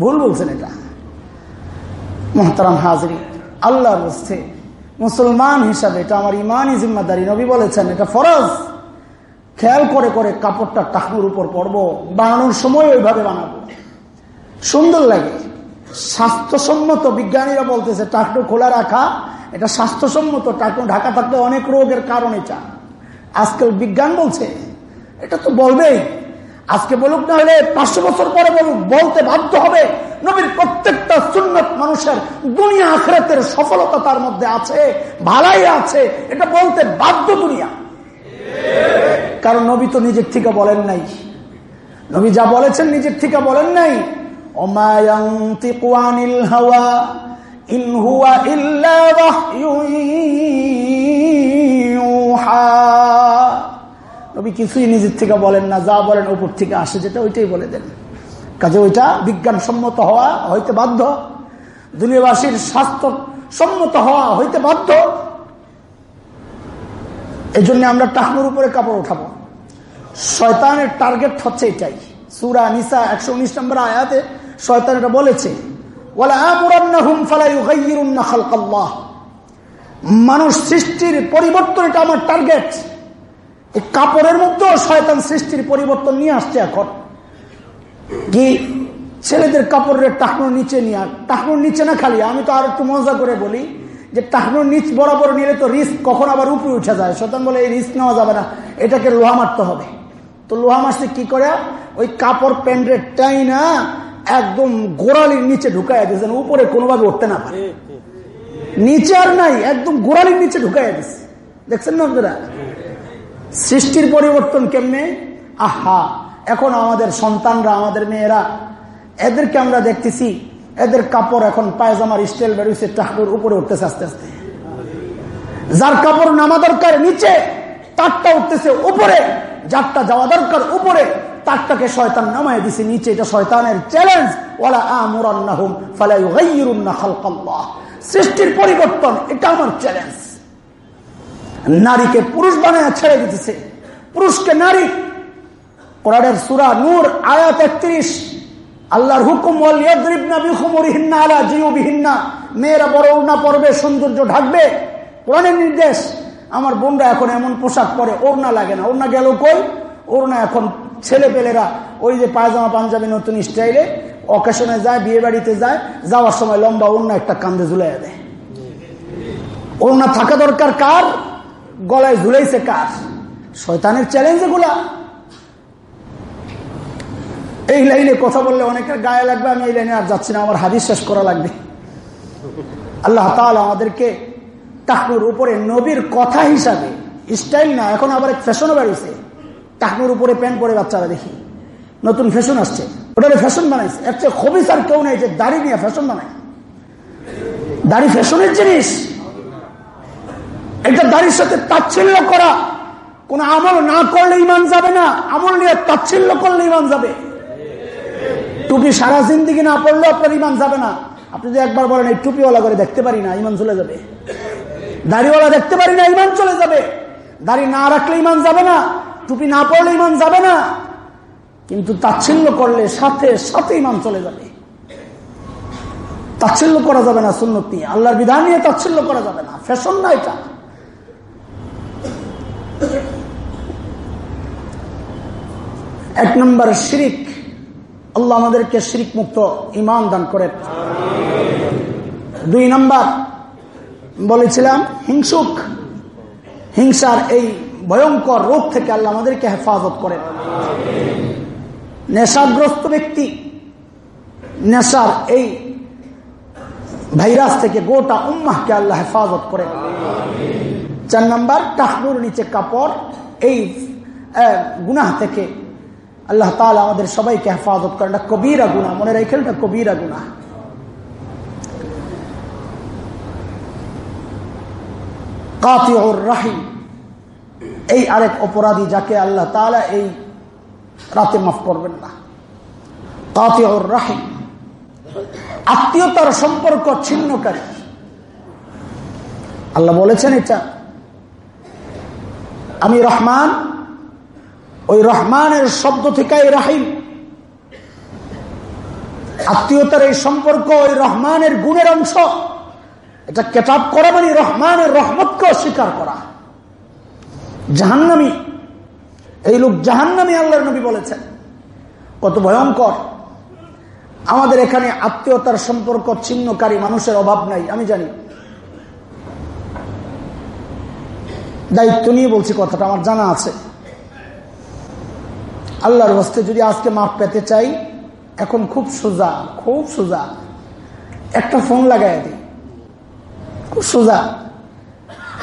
ভুল বলছেন এটা। মোহতারাম হাজরি আল্লাহ বলছে মুসলমান হিসাবে এটা আমার ইমানই জিম্মাদারি। নবী বলেছেন, এটা ফরজ। খেয়াল করে করে কাপড়টা টাকুর উপর পড়ব বানানোর সময় ওইভাবে বানাবো। সুন্দর লাগে। স্বাস্থ্যসম্মত বিজ্ঞানীরা বলতেছে টাকটু খোলা রাখা, এটা স্বাস্থ্যসম্মত টাকটু ঢাকা থাকলে অনেক রোগের কারণ এটা। আজকাল বিজ্ঞান বলছে, এটা তো বলবেই। আজকে বলুক না হলে পাঁচশো বছর পরে বলুক, বলতে বাধ্য হবে, নবীর প্রত্যেকটা সুন্নত মানুষের দুনিয়া আখরাতের সফলতা তার মধ্যে আছে, ভালাই আছে, এটা বলতে বাধ্য দুনিয়া। কারণ নবী তো নিজের থেকে বলেন নাই। নবী যা বলেছেন নিজের থেকে বলেন নাই কিছুই নিজের থেকে বলেন না, যা বলেন উপর থেকে আসে যেটা ওইটাই বলে দেন। কাজে ওইটা বিজ্ঞানসম্মত হওয়া হইতে বাধ্য, দুনিয়াবাসীর স্বাস্থ্য সম্মত হওয়া হইতে বাধ্য। এই জন্য আমরা টাকনুর উপরে কাপড় উঠাবো। শয়তানের টার্গেট হচ্ছে এটাই। সুরা নিসা একশো উনিশ নম্বর আয়াতে শয়তান এটা বলেছে মানুষ সৃষ্টির পরিবর্তন এটা আমার টার্গেট কাপড়ের মধ্যেও শয়তান সৃষ্টির পরিবর্তন নিয়ে আসছে এখন। কি ছেলেদের কাপড়ের টাকনোর নিচে নিয়ে টাকনোর নিচে না খালি, আমি তো আর একটু মজা করে বলি যে টাকনোর নিচ বরাবর নিলে তো রিস্ক কখন আবার উপরে উঠে যায়। শতান বলে, এই রিস্ক নেওয়া যাবে না, এটাকে লোহা মারতে হবে। তো লোহা মারতে কি করে? ওই কাপড় প্যান্টের টাই না একদম গোড়ালির নিচে ঢুকাই দিয়েছেন উপরে কোনোভাবে উঠতে না পারে। নিচে আর নাই, একদম গোড়ালির নিচে ঢুকাই দিচ্ছে দেখছেন না আপনারা? সৃষ্টির পরিবর্তন কেমনে? আহা, এখন আমাদের সন্তানরা, আমাদের মেয়েরা, এদেরকে আমরা দেখতেছি, এদের কাপড় এখন পায়জামার স্টাইল বেরোচ্ছে টাকুর উপরে উঠতেছে আস্তে আস্তে। যার কাপড় নামা দরকার, নিচে। তারটা উঠতেছে উপরে, যারটা যাওয়া দরকার উপরে, তারটাকে শয়তান নামায় দিছে নিচে। এটা শয়তানের চ্যালেঞ্জ ওলা সৃষ্টির পরিবর্তন, এটা আমার চ্যালেঞ্জ নারীকে পুরুষ বানায় ছেড়ে দিতেছে। পুরুষকে নারী, কোরআনের সুরা নূর, আয়াত একত্রিশ। আল্লাহর হুকুম মেয়েরা বড় উড়না পরবে, সৌন্দর্য ঢাকবে। কোরআনের নির্দেশ। আমার বোনরা এখন এমন পোশাক পরে, ওড়না লাগে না। ওড়না গেল কই? ওড়না এখন ছেলে পেলেরা ওই যে পায়জামা, পাঞ্জাবি নতুন স্টাইলে অকেশনে যায়, বিয়ে বাড়িতে যায়, যাওয়ার সময় লম্বা ওড়না একটা কান্দে ঝুলাই দেয়। ওড়না থাকা দরকার কার? গলায় ঝুলাইছে কার? শয়তানের চ্যালেঞ্জ এগুলা। এই লাইনে কথা বললে অনেকের গায়ে লাগবে, আমি এই লাইনে আর যাচ্ছি না, আমার হাদিস শেষ করা লাগবে। আল্লাহ তালা আমাদেরকে টাকনুর উপরে নবীর কথা হিসাবে স্টাইল না, এখন আবার এক ফ্যাশনও বেরিয়েছে টাকনুর উপরে প্যান্ট পরে বাচ্চারা দেখি। নতুন ফ্যাশন আসছে। ওটা ফ্যাশন বানাইছে। এর চেয়ে খবিস আর কেউ নেই যে দাড়ি নিয়ে ফ্যাশন বানায়। দাড়ি ফ্যাশনের জিনিস। এটা দাড়ির সাথে তাচ্ছিল্য করা। কোন আমল না করলে ইমান যাবে না। আমল নিয়ে তাচ্ছিল্য করলে ইমান যাবে। টুপি সারা জিন্দিগি না পড়লে আপনার ইমান যাবে না। আপনি যদি একবার বলেন, এই টুপিওয়ালা করে দেখতে পারি না, ইমান চলে যাবে। দাড়িওয়ালা দেখতে পারি না, ইমান চলে যাবে। দাড়ি না রাখলে ইমান যাবে না, টুপি না পড়লে ইমান যাবে না। কিন্তু তাচ্ছিল্য করলে সাথে সাথে ইমান চলে যাবে। তাচ্ছিল্য করা যাবে না সুন্নত আল্লাহর বিধান নিয়ে তাচ্ছিল্য করা যাবে না। ফ্যাশন না এটা। এক নম্বর শিরিক। আল্লাহ আমাদেরকে শিরিক মুক্ত ইমান দান করেন। দুই নম্বর বলেছিলাম, হিংসুক। হিংসার এই ভয়ঙ্কর রোগ থেকে আল্লাহ আমাদেরকে হেফাজত করেন। নেশাগ্রস্ত ব্যক্তি, নেশার এই ভাইরাস থেকে গোটা উম্মাহকে আল্লাহ হেফাজত করেন। চার নম্বর টাহনুর নিচে কাপড়, এই গুনাহ থেকে আল্লাহ তালা আমাদের সবাইকে হেফাজত করেন। এটা কবিরা গুণা মনে এটা কবিরা গুণা কাতিউর রাহিম। এই আরেক অপরাধী যাকে আল্লাহ তালা এই রাতে মাফ করবেন না। কাতিউর রাহিম। আত্মীয়তার সম্পর্ক ছিন্নকারী। আল্লাহ বলেছেন এটা, আমি রহমান, ওই রহমানের শব্দ থেকে রাহিম। আত্মীয়তার এই সম্পর্ক ওই রহমানের গুণের অংশ। এটা কেটাপ করা মানে রহমানের রহমতকে অস্বীকার করা। জাহান্নামি, এই লোক জাহান্নামি আল্লাহর নবী বলেছেন। কত ভয়ঙ্কর। আমাদের এখানে আত্মীয়তার সম্পর্ক ছিন্নকারী মানুষের অভাব নাই, আমি জানি। দায়িত্ব নিয়ে বলছি কথাটা, আমার জানা আছে। আল্লাহর হস্তে যদি আজকে মাপ পেতে চাই, এখন খুব সোজা খুব সোজা। একটা ফোন লাগাই দিই। সোজা।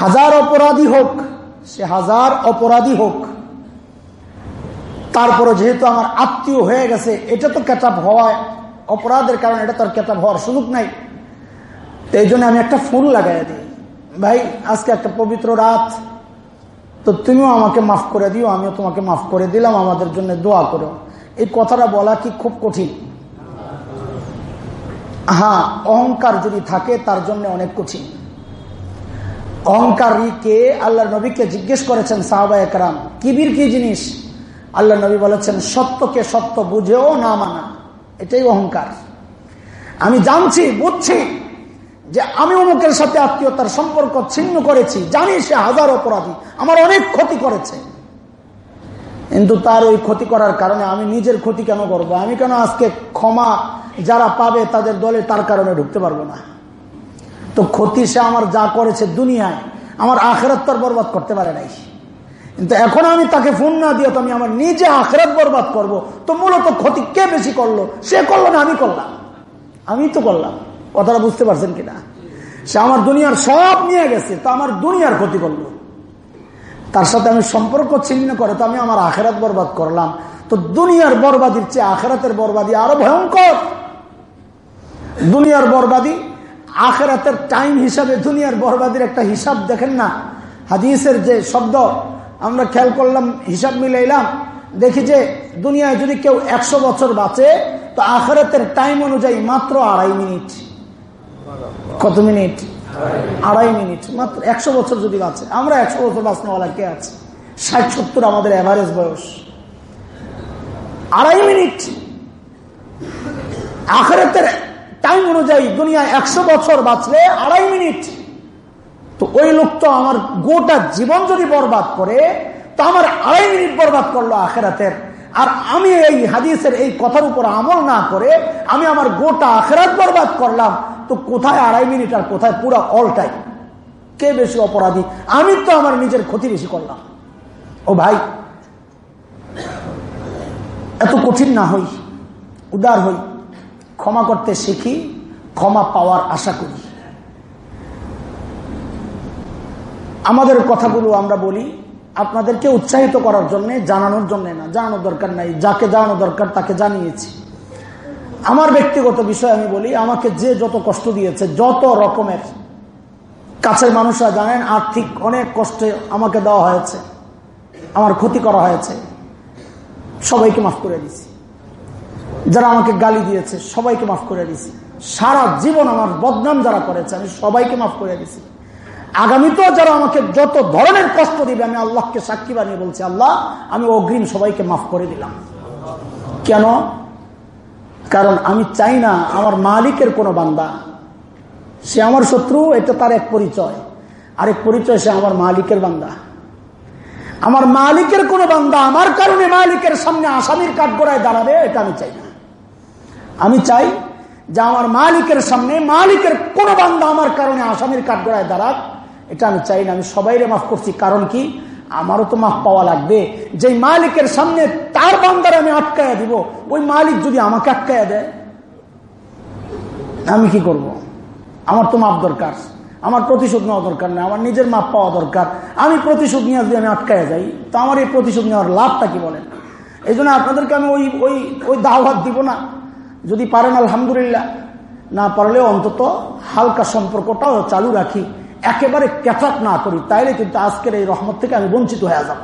হাজার অপরাধী হোক, সে হাজার অপরাধী হোক তারপরে যেহেতু আমার আত্মীয় হয়ে গেছে, এটা তো ক্যাটাপ হওয়ায়, অপরাধের কারণে এটা তো আর ক্যাটাপ হওয়ার সুযোগ নাই। তো এই জন্য আমি একটা ফোন লাগাই দিই। ভাই, আজকে একটা পবিত্র রাত, তো তুমিও আমাকে মাফ করে দিও, আমিও তোমাকে মাফ করে দিলাম, আমাদের জন্য দোয়া করো। এই কথাটা বলা কি খুব কঠিন। হ্যাঁ অহংকার যদি থাকে, তার জন্য অনেক কঠিন। অহংকারীকে আল্লাহ নবীকে জিজ্ঞেস করেছেন সাহাবা একরাম কিবির কি জিনিস? আল্লাহ নবী বলেছেন, সত্যকে সত্য বুঝেও না মানা। এটাই অহংকার। আমি জানছি, বুঝছি যে আমি অমুকের সাথে আত্মীয়তার সম্পর্ক ছিন্ন করেছি, জানি সে হাজার অপরাধী, আমার অনেক ক্ষতি করেছে। কিন্তু তার ওই ক্ষতি করার কারণে আমি নিজের ক্ষতি কেন করব? আমি কেন আজকে ক্ষমা যারা পাবে তাদের দলে তার কারণে ঢুকতে পারব না? তো ক্ষতি সে আমার যা করেছে দুনিয়ায়, আমার আখেরাত তার বরবাদ করতে পারে নাই। কিন্তু এখন আমি তাকে ফোন না দিয়ে তো আমি আমার নিজে আখেরাত বরবাদ করব, তো মূলত ক্ষতি কে বেশি করল? সে করল না, আমি করলাম। আমি তো করলাম। কথাটা বুঝতে পারছেন কিনা? সে আমার দুনিয়ার সব নিয়ে গেছে, তো আমার দুনিয়ার ক্ষতি করল। তার সাথে আমি সম্পর্ক ছিন্ন করে, তো আমি আমার আখেরাত বরবাদ করলাম। তো দুনিয়ার বরবাদির চেয়ে আখেরাতের বরবাদি আরও ভয়ঙ্কর। দুনিয়ার বরবাদি আখেরাতের টাইম হিসাবে দুনিয়ার বরবাদির একটা হিসাব দেখেন না। হাদিসের যে শব্দ, আমরা খেয়াল করলাম, হিসাব মিলাইলাম। দেখি যে দুনিয়ায় যদি কেউ একশো বছর বাঁচে, তো আখেরাতের টাইম অনুযায়ী মাত্র আড়াই মিনিট। কত মিনিট? আড়াই মিনিট। মাত্র একশো বছর যদি বাঁচে, আমরা একশো বছর বাঁচনেওয়ালা কে আছে? ষাট, সত্তর আমাদের অ্যাভারেজ বয়স। আড়াই মিনিট। আখেরাতের টাইম অনুযায়ী দুনিয়ায় একশো বছর বাঁচলে আড়াই মিনিট। তো ওই লোক তো আমার গোটা জীবন যদি বরবাদ করে, তো আমার আড়াই মিনিট বরবাদ করল আখেরাতের। আর আমি এই হাদিসের এই কথার উপর আমল না করে আমি আমার গোটা আখেরাত বরবাদ করলাম, তো কোথায় আড়াই মিনিট আর কোথায় পুরো অল টাইম কে বেশি অপরাধী? আমি তো আমার নিজের ক্ষতি বেশি করলাম। ও ভাই, এত কঠিন না হই, উদার হই। ক্ষমা করতে শিখি, ক্ষমা পাওয়ার আশা করি। আমাদের কথাগুলো আমরা বলি, আপনাদেরকে উৎসাহিত করার জন্য, জানানোর জন্য না, জানানোর দরকার নাই, যাকে জানানো দরকার তাকে জানিয়েছি। আমার ব্যক্তিগত বিষয় আমি বলি, আমাকে যে যত কষ্ট দিয়েছে, যত রকমের, কাছের মানুষরা জানেন, আর্থিক অনেক কষ্টে আমাকে দেওয়া হয়েছে, আমার ক্ষতি করা হয়েছে, সবাইকে মাফ করে দিছি যারা আমাকে গালি দিয়েছে, সবাইকে মাফ করে দিছি সারা জীবন আমার বদনাম যারা করেছে, আমি সবাইকে মাফ করে দিছি আগামীতেও যারা আমাকে যত ধরনের কষ্ট দিবে, আমি আল্লাহকে সাক্ষী বানিয়ে বলছি, আল্লাহ, আমি অগ্রিম সবাইকে মাফ করে দিলাম। কেন? কারণ আমি চাই না আমার মালিকের কোনো বান্দা, সে আমার শত্রু, এটা তার এক পরিচয়। আরেক পরিচয়, সে আমার মালিকের বান্দা। আমার মালিকের কোনো বান্দা আমার কারণে মালিকের সামনে আসামির কাঠগড়ায় দাঁড়াবে, এটা আমি চাই না। আমি চাই যে আমার মালিকের সামনে, মালিকের কোনো বান্দা আমার কারণে আসামির কাঠগড়ায় দাঁড়াক। এটা আমি চাই না, আমি সবাইরে মাফ করছি। কারণ কি? আমারও তো মাফ পাওয়া লাগবে। যে মালিকের সামনে তার বান্দার আমি আটকায়া দিব, ওই মালিক যদি আমাকে আটকায়া দেয়, আমি কি করব। আমার তো মাপ দরকার। আমার প্রতিশোধ নেওয়া দরকার নেই আমার নিজের মাপ পাওয়া দরকার। আমি প্রতিশোধ নিয়ে যদি আমি আটকায় যাই, তো আমার এই প্রতিশোধ নেওয়ার লাভটা কি বলেন? এই আপনাদেরকে আমি ওই ওই ওই দাওয়াত দিব না। যদি পারেন, আলহামদুলিল্লাহ। না পারলেও অন্তত হালকা সম্পর্কটাও চালু রাখি। একেবারে ক্যাটাক না করি, তাইলে কিন্তু আজকের এই রহমত থেকে আমি বঞ্চিত হয়ে যাব।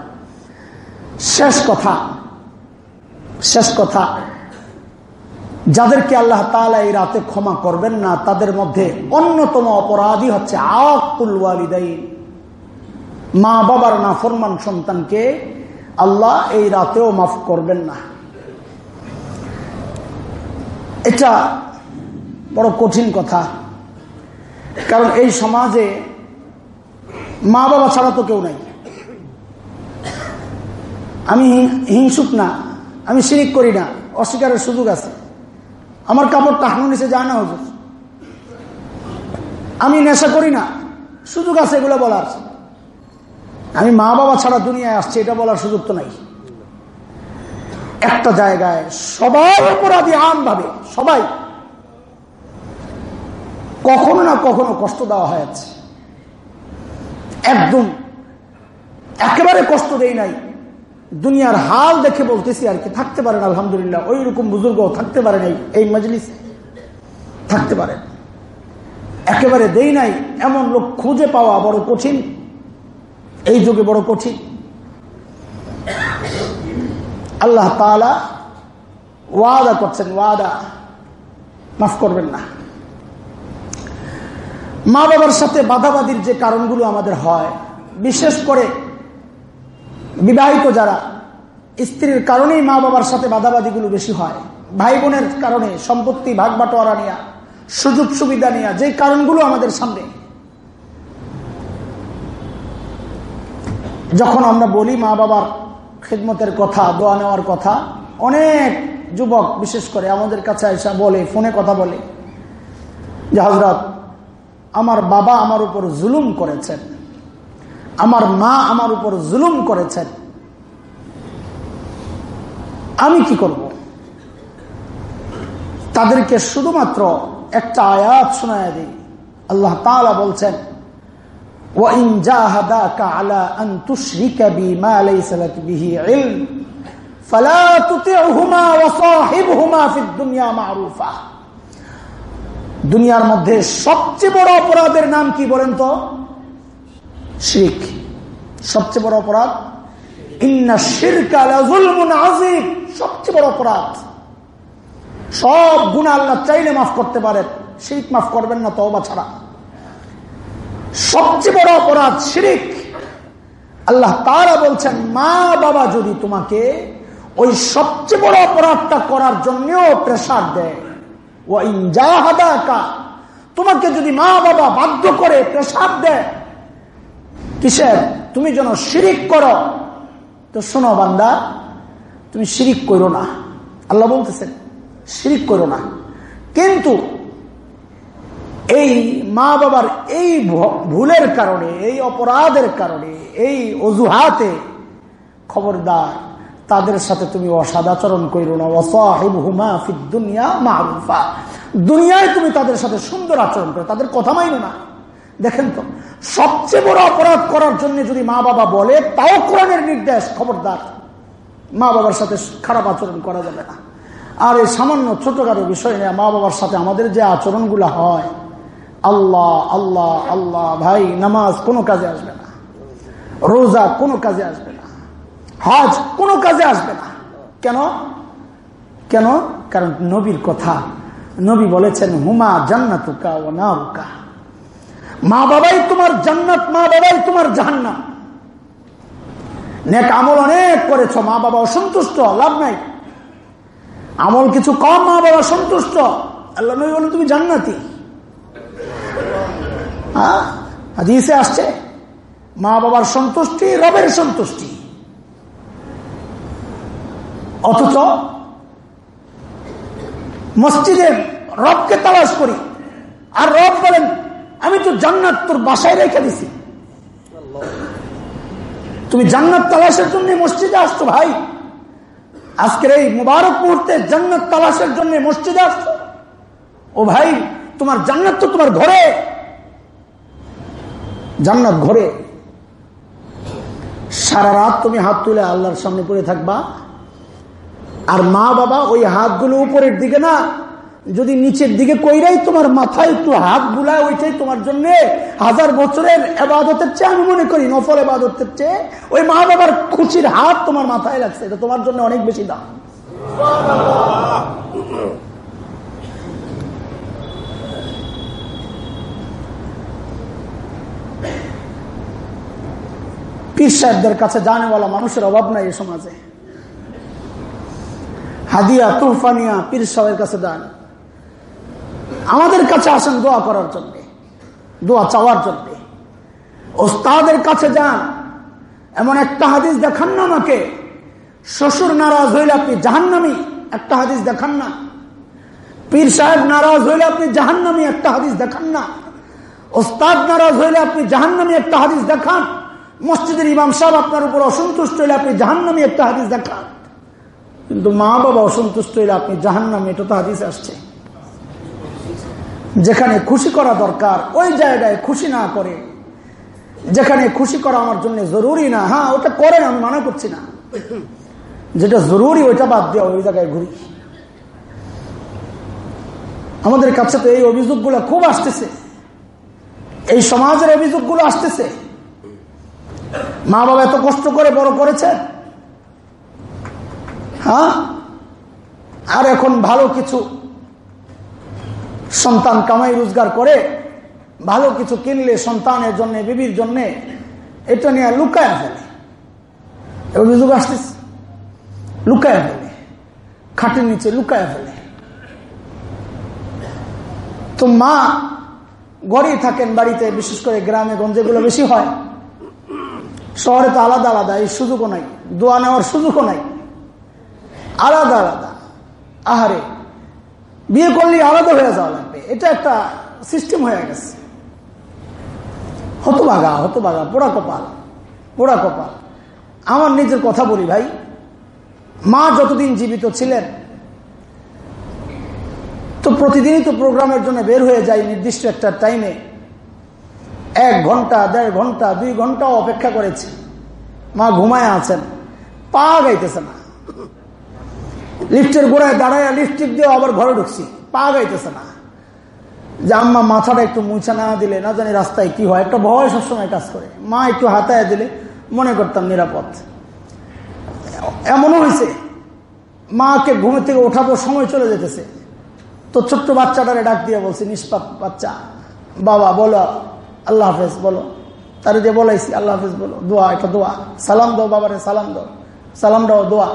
শেষ কথা শেষ কথা, যাদেরকে আল্লাহ তালা এই রাতে ক্ষমা করবেন না, তাদের মধ্যে অন্যতম অপরাধী হচ্ছে মা বাবার না ফরমান সন্তানকে আল্লাহ এই রাতেও মাফ করবেন না। এটা বড় কঠিন কথা। কারণ এই সমাজে মা বাবা ছাড়া তো কেউ নাই। আমি হিংসুক না, আমি শিরিক করি না, অস্বীকারের সুযোগ আছে। আমার কাপড় টাকানো নিচে যায় না হুজুর। আমি নেশা করি না, সুযোগ আছে এগুলো বলার। আমি মা বাবা ছাড়া দুনিয়ায় আসছে, এটা বলার সুযোগ তো নাই। একটা জায়গায় সবাই অপরাধী আম ভাবে সবাই। কখনো না কখনো কষ্ট দেওয়া হয়েছে একদম একেবারে কষ্ট দেই নাই। দুনিয়ার হাল দেখে বলতেছি আর কি, থাকতে পারেন আলহামদুলিল্লাহ। ওই রকম বুজুর্গ থাকতে পারেন এই মজলিসে। থাকতে পারেন একেবারে দেই নাই, এমন লোক খুঁজে পাওয়া বড় কঠিন। এই যুগে বড় কঠিন। আল্লাহ তালা ওয়াদা করছেন, ওয়াদা মাফ করবেন না। মা বাবার সাথে বাধাবাদির যে কারণগুলো আমাদের হয়, বিশেষ করে বিবাহিত যারা, স্ত্রীর কারণেই মা বাবার সাথে বাধাবাদিগুলো বেশি হয়। ভাই বোনের কারণে সম্পত্তি ভাগ বাটোয়ারা নিয়ে সুযোগ সুবিধা নেওয়া যে কারণগুলো আমাদের সামনে। যখন আমরা বলি মা বাবার খেদমতের কথা, দোয়া নেওয়ার কথা। অনেক যুবক, বিশেষ করে আমাদের কাছে এসা বলে, ফোনে কথা বলে। যে হজরত আমার বাবা আমার উপর জুলুম করেছেন। আমার মা আমার উপর জুলুম করেছেন। আমি কি করব? তাদেরকে শুধুমাত্র একটা আয়াত শোনায় দিই। আল্লাহ তালা বলছেন وإن جاهداك على أن تشرك بي ما ليس لك به علم فلا تطعهما وصاحبهما في الدنيا معروفا দুনিয়ার মধ্যে সবচেয়ে বড় অপরাধের নাম কি বলেন তো শিখ সবচেয়ে বড় অপরাধ ইন্না আজিব সবচেয়ে বড় অপরাধ সব গুণা আল্লাহ চাইলে মাফ করতে পারেন শিরিক মাফ করবেন না তওবা ছাড়া সবচেয়ে বড় অপরাধ শিরিক। আল্লাহ তারা বলছেন, মা বাবা যদি তোমাকে ওই সবচেয়ে বড় অপরাধটা করার জন্যও প্রেশার দেয় ও তোমাকে যদি মা বাবা বাধ্য করে প্রেশার দেয়, কিসের? তুমি যেন শিরিক করো। তো শোনো বান্দা, তুমি শিরিক করো না। আল্লাহ বলতেছেন, শিরিক করো না। কিন্তু এই মা বাবার এই ভুলের কারণে, এই অপরাধের কারণে, এই অজুহাতে খবরদার, তাদের সাথে তুমি অসাদাচরণ করো না। অসাহিব হুমা দুনিয়া মাহরুফা। দুনিয়ায় তুমি তাদের সাথে সুন্দর আচরণ করো, তাদের কথা মাইনো না। দেখেন তো, সবচেয়ে বড় অপরাধ করার জন্য যদি মা বাবা বলে, তাও কোরআনের নির্দেশ, খবরদার। মা বাবার সাথে খারাপ আচরণ করা যাবে না। আর এই সামান্য ছোটখাটো বিষয় নিয়ে মা বাবার সাথে আমাদের যে আচরণগুলো হয় আল্লাহ আল্লাহ আল্লাহ, ভাই, নামাজ কোনো কাজে আসবে না। রোজা কোনো কাজে আসবে না। হজ কোনো কাজে আসবে না। কেন? কেন? কারণ নবীর কথা। নবী বলেছেন, হুমা না মা বাবাই তোমার জান্নাত, মা বাবাই তোমার জাহান্নাম। নেক আমল অনেক করেছ, মা বাবা অসন্তুষ্ট, লাভ নাই। আমল কিছু কম, মা বাবা সন্তুষ্ট আল্লাহ নবী বলেন, তুমি জান্নাতি। হ্যাঁ? আসছে, মা বাবার সন্তুষ্টি, রবের সন্তুষ্টি। অথচ মসজিদে রবকে তালাশ করি, আর রব বলেন, আমি তো জান্নাত তোর বাসায় রেখে দিছি। তুমি জান্নাত তালাশের জন্য মসজিদে আসছো ভাই। আজকের এই মুবারক মুহূর্তে জান্নাত তালাশের জন্য মসজিদে আসছো। ও ভাই, তোমার জান্নাত তো তোমার ঘরে। জান্নাত ঘরে। সারা রাত তুমি হাত তুলে আল্লাহর সামনে পড়ে থাকবা। আর মা বাবা ওই হাতগুলো উপরের দিকে না, যদি নিচের দিকে কইরাই তোমার মাথায় একটু হাত বুলায়, ওইটাই তোমার জন্য হাজার বছরের এবাদতের চেয়ে আমি মনে করি নফল এবাদতের চেয়ে ওই মা বাবার খুশির হাত তোমার মাথায় লাগছে, এটা তোমার জন্য অনেক বেশি দাম। পীর সাহেবদের কাছে জানেওয়ালা মানুষের অভাব নাই এই সমাজে। হাদিয়া তুফানিয়া পীর সাহেবের কাছে যান আমাদের কাছে আসেন দোয়া করার জন্য, দোয়া চাওয়ার জন্য। ওস্তাদের কাছে যান। এমন একটা হাদিস দেখান না আমাকে। শ্বশুর নারাজ হইলে আপনি জাহান্নামি, একটা হাদিস দেখান না। পীর সাহেব নারাজ হইলে আপনি জাহান্নামি, একটা হাদিস দেখান না। ওস্তাদ নারাজ হইলে আপনি জাহান্নামি, একটা হাদিস দেখান। মসজিদের ইমাম সাহেব আপনার উপর অসন্তুষ্ট হইলে আপনি জাহান্নামি একটা হাদিস দেখান। কিন্তু মা বাবা অসন্তুষ্ট হইলে আপনি জাহান্নামি, এটা তো হাদিস আসছে। যেখানে খুশি করা দরকার, ওই জায়গায় খুশি না করে, যেখানে খুশি করা আমার জন্য জরুরি না হ্যাঁ ওটা করেন, আমি মানা করছি না। যেটা জরুরি, ওইটা বাদ দেওয়া ওই জায়গায় ঘুরি। আমাদের কাছে তো এই অভিযোগগুলো খুব আসতেছে। এই সমাজের অভিযোগগুলো আসতেছে। মা বাবা এত কষ্ট করে বড় করেছে? হ্যাঁ? আর এখন ভালো কিছু সন্তান কামাই রোজগার করে, ভালো কিছু কিনলে সন্তানের জন্য, বিবির জন্য, এটা নিয়ে লুকায় ফেলে। অভিযোগ আসতেছে লুকায় ফেলে। খাটের নিচে লুকায় ফেলে। তো মা ঘরেই থাকেন বাড়িতে, বিশেষ করে গ্রামে, গঞ্জে গুলো বেশি হয়। শহরে তো আলাদা আলাদা, এই সুযোগও নাই। দোয়া নেওয়ার সুযোগও নাই। আলাদা আলাদা। আহারে, বিয়ে করলে আলাদা হয়ে যাওয়া লাগবে। এটা একটা সিস্টেম হয়ে গেছে। হতবাগা হতবাগা পোড়া কপাল পোড়া কপাল। আমার নিজের কথা বলি ভাই, মা যতদিন জীবিত ছিলেন, তো প্রতিদিনই তো প্রোগ্রামের জন্য বের হয়ে যায় নির্দিষ্ট একটা টাইমে এক ঘণ্টা, দেড় ঘণ্টা, দুই ঘন্টাও অপেক্ষা করেছে। মা ঘুমায় আছেন। পা গাইতেছে না। লিফটের গোড়ায় দাঁড়ায় লিফট দিয়ে আবার ঘরে ঢুকছি। পা গাইতেছে না। যে আম্মা মাথাটা একটু মুছে না দিলে, না জানি রাস্তায় কি হয়, একটা ভয় সবসময় কাজ করে। মা একটু হাতায় দিলে মনে করতাম নিরাপদ। এমনও হয়েছে, মাকে ঘুমের থেকে ওঠাবো সময় চলে যেতেছে। তো ছোট্ট বাচ্চাটারে ডাক দিয়ে বলছি, নিষ্পাপ বাচ্চা, বাবা বলো আল্লাহ হাফেজ, বলো। তার যে বলাইছি, আল্লাহ হাফেজ, বলো। দোয়া, একটা দোয়া। সালাম দাও বাবারে, সালাম দাও। সালাম দাও, দোয়া।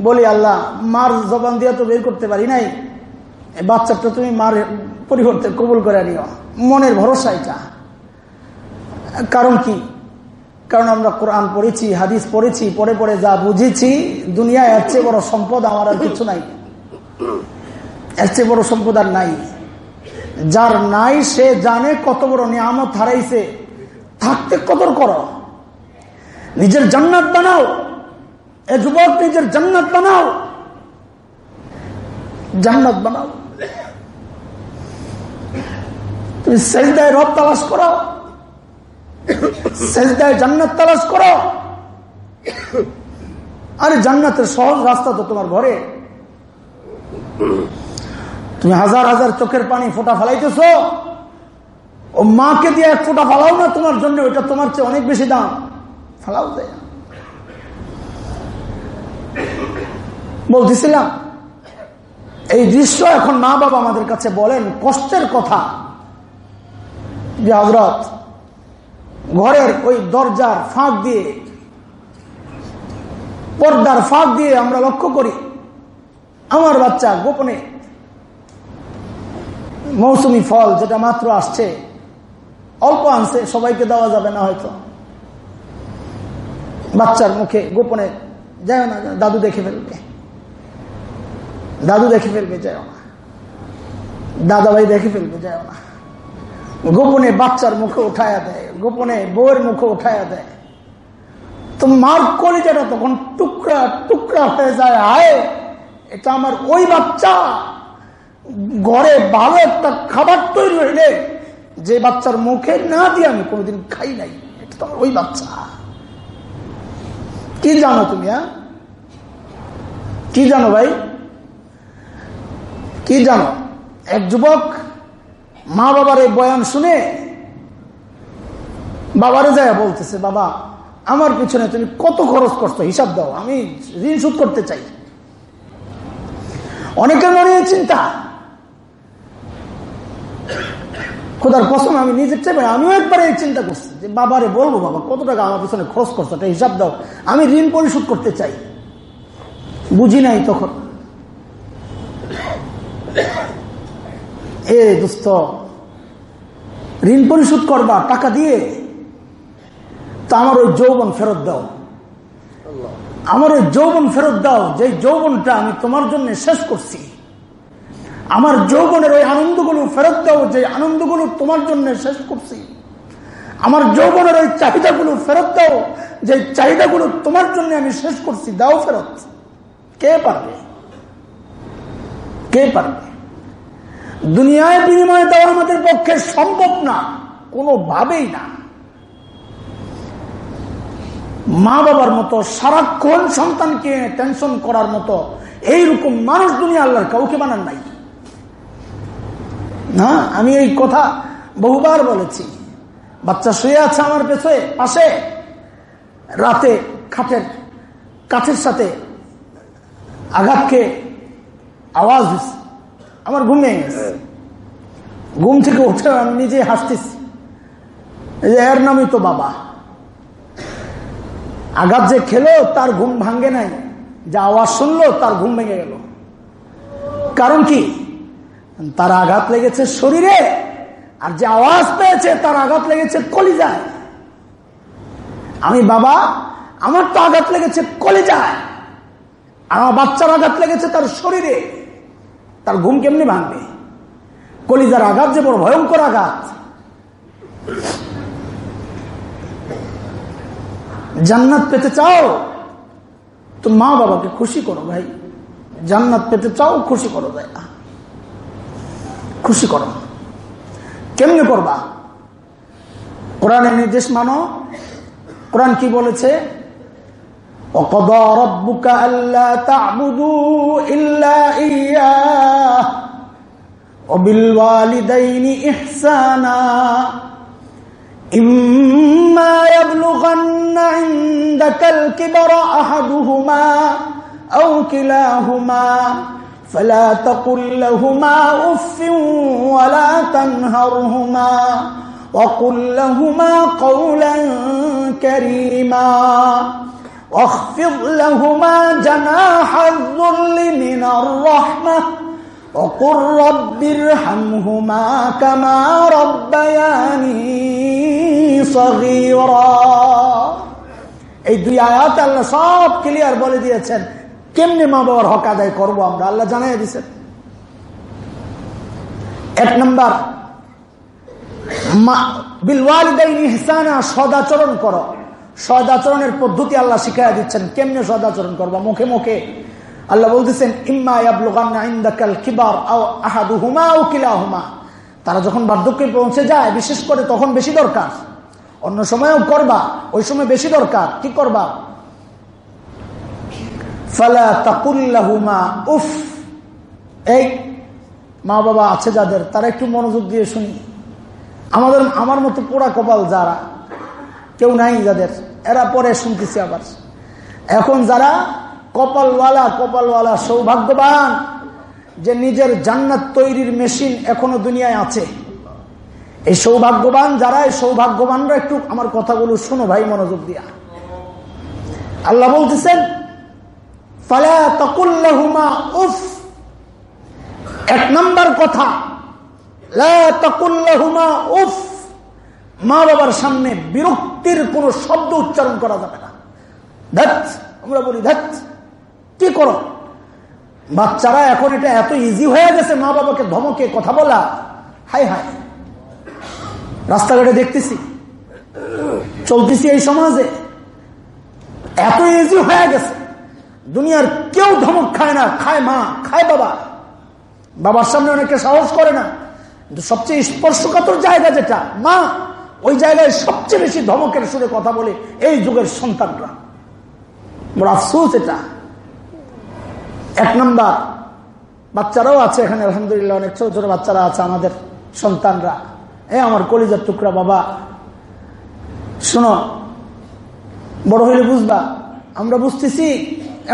বলি, আল্লাহ, মার জবান দিয়ে তো বের করতে পারি নাই। বাচ্চাটা তুমি মার পরিবর্তে কবুল করে নিও। মনের ভরসা এটা। কারণ কি? কারণ আমরা কোরআন পড়েছি, হাদিস পড়েছি পরে পরে যা বুঝেছি, দুনিয়ায় এর চেয়ে বড় সম্পদ আমার আর কিছু নাই। এর চেয়ে বড় সম্পদ আর নাই। যার নাই, সে জানে কত বড় নিয়ামত হারাইছে। থাকতে কদর করো। নিজের জান্নাত বানাও। এ যুবক, নিজের জান্নাত বানাও। জান্নাত বানাও। তুমি সেজদায় রব তালাশ করো। সেজদায় জান্নাত তালাশ করো। আরে জান্নাতের সহজ রাস্তা তো তোমার ঘরে। তুমি হাজার হাজার চোখের পানি ফোটা ফেলাইতেছ। ও মাকে দিয়ে এক ফোটা ফালাও না তোমার জন্য, ওইটা তোমার চেয়ে অনেক বেশি দাম। ফালাও দেয় বলতেছিলাম, এই দৃশ্য এখন মা বাবা আমাদের কাছে বলেন, কষ্টের কথা। যে হজরত ঘরের ওই দরজার ফাঁক দিয়ে, পর্দার ফাঁক দিয়ে আমরা লক্ষ্য করি, আমার বাচ্চা গোপনে মৌসুমি ফল যেটা মাত্র আসছে, অল্প আনছে, সবাইকে দেওয়া যাবে না হয়তো। বাচ্চার মুখে গোপনে যায় না, দাদু দেখে ফেলবে। দাদু দেখে ফেলবে যায় না। দাদা ভাই দেখে ফেলবে যায় না। গোপনে বাচ্চার মুখে উঠায়া দেয়, গোপনে বউয়ের মুখে উঠায়া দেয়। তো মার কলিজাটা তখন টুকরা টুকরা হয়ে যায় আয় এটা আমার ওই বাচ্চা। ঘরে ভালো একটা খাবার তৈরি হইলে যে বাচ্চার মুখে না দিয়ে আমি কোনোদিন খাই নাই, এটা ওই বাচ্চা। কি জানো তুমি হ্যাঁ? কি জানো ভাই? কি জানো? এক যুবক মা বাবার এই বয়ান শুনে বাবারে যায় বলতেছে, বাবা, আমার পিছনে তুমি কত খরচ করছ? হিসাব দাও, আমি ঋণ শোধ করতে চাই। অনেকের মনে চিন্তা। খোদার কসম, আমি নিজের চেপে আমিও একবার এই চিন্তা করছি যে, বাবারে বলব বাবা, কত টাকা আমার পিছনে খরচ করছ, একটা হিসাব দাও। আমি ঋণ পরিশোধ করতে চাই। বুঝি নাই তখন। এ দোস্ত, ঋণ পরিশোধ করবা, টাকা দিয়ে? তা আমার ওই যৌবন ফেরত দাও। আমার ওই যৌবন ফেরত দাও যে যৌবনটা আমি তোমার জন্য শেষ করছি। আমার যৌবনের ওই আনন্দগুলো ফেরত দাও যে আনন্দগুলো তোমার জন্য শেষ করছি। আমার যৌবনের ওই চাহিদাগুলো ফেরত দাও যে চাহিদাগুলো তোমার জন্য আমি শেষ করছি, দাও ফেরত। কে পারবে? কে পারবে? দুনিয়ায় বিনিময় দেওয়া আমাদের পক্ষে সম্ভব না, কোনোভাবেই না। মা বাবার মতো সারাক্ষণ সন্তানকে টেনশন করার মতো এইরকম মানুষ দুনিয়া আল্লাহর কাউকে বানান নাই। না, আমি এই কথা বহুবার বলেছি। বাচ্চা শুয়ে আছে আমার পেছনে, পাশে। রাতে খাটের কাঠের সাথে আঘাত খেয়ে আওয়াজ হয়েছে আমার ঘুম ভেঙে গেছে। ঘুম থেকে উঠে আমি নিজে হাসতেছি। এর নামই তো বাবা। আঘাত যে খেলো, তার ঘুম ভাঙ্গে নাই। যা আওয়াজ শুনলো, তার ঘুম ভেঙে গেল। কারণ কি? তার আঘাত লেগেছে শরীরে, আর যে আওয়াজ পেয়েছে তার আঘাত লেগেছে কলিজায়। আমি বাবা, আমার তো আঘাত লেগেছে কলিজায় আমার বাচ্চার আঘাত লেগেছে তার শরীরে। তার ঘুম কেমনি ভাঙবে? কলিজার আঘাত যে বড় ভয়ঙ্কর আঘাত। জান্নাত পেতে চাও, তো মা বাবাকে খুশি করো ভাই। জান্নাত পেতে চাও, খুশি করো ভাই খুশি করো কেমনে করবা কোরআনের নির্দেশ মানো কোরআন কি বলেছে وقضى ربك ألا تعبدوا إلا إياه وبالوالدين إحسانا إما يبلغن عندك الكبر أحدهما أو كلاهما فلا تقل لهما أف ولا تنهرهما وقل لهما قولا كريما واخفض لهما جناح الذل من الرحمة وقل رب ارحمهما كما ربياني صغيرا এই দুই আয়াত আল্লাহ সব ক্লিয়ার বলে দিয়েছেন কেমনি মা বাবার হক আদায় করব আমরা? আল্লাহ জানাই দিচ্ছেন এক নম্বর সদাচরণ করো। সদাচরণের পদ্ধতি আল্লাহ শিখাই দিচ্ছেন। কেমনে সদাচরণ করবা? মুখে মুখে আল্লাহ বলতেছেন তারা যখন বার্ধক্যে পৌঁছে যায়, বিশেষ করে তখন বেশি দরকার। অন্য সময়ও করবা, ওই সময় বেশি দরকার। কি করবা? ফালা তাকুল্লাহুমা, উফ! এই মা বাবা আছে যাদের, তারা একটু মনোযোগ দিয়ে শুনি। আমাদের, আমার মতো পোড়া কপাল যারা, কেউ নাই যাদের, এরা পরে শুনতেছি আবার। এখন যারা কপালওয়ালা কপালওয়ালা, সৌভাগ্যবান, যে নিজের জান্নাত তৈরির মেশিন এখনও দুনিয়ায় আছে। এই সৌভাগ্যবান যারা এই সৌভাগ্যবানরা একটু আমার কথাগুলো শুনো ভাই, মনোযোগ দিয়া। আল্লাহ বলতেছেন তকুল্লাহুমা এক নম্বর কথা উফ। মা বাবার সামনে বিরক্তির কোন শব্দ উচ্চারণ করা যাবে না। আমরা বলি ধ্যাত কি করো? বাচ্চারা এখন এটা এত ইজি হয়ে গেছে, মা বাবাকে ধমকে কথা বলা। হাই হাই রাস্তাঘাটে দেখতেছি, চলতেছি এই সমাজে। এত ইজি হয়ে গেছে। দুনিয়ার কেউ ধমক খায় না, খায় মা, খায় বাবা। বাবার সামনে অনেকে সাহস করে না। কিন্তু সবচেয়ে স্পর্শকাতর জায়গা যেটা, মা, ওই জায়গায় সবচেয়ে বেশি ধমকের সুরে কথা বলে এই যুগের সন্তানরা। বড় আফসোস এটা। এক নম্বর, বাচ্চারাও আছে এখানে, আলহামদুলিল্লাহ, অনেক ছোট ছোট বাচ্চারা আছে আমাদের সন্তানরা। এ আমার কলিজার টুকরা, বাবা। শোনো, বড় হইলে বুঝবা, আমরা বুঝতেছি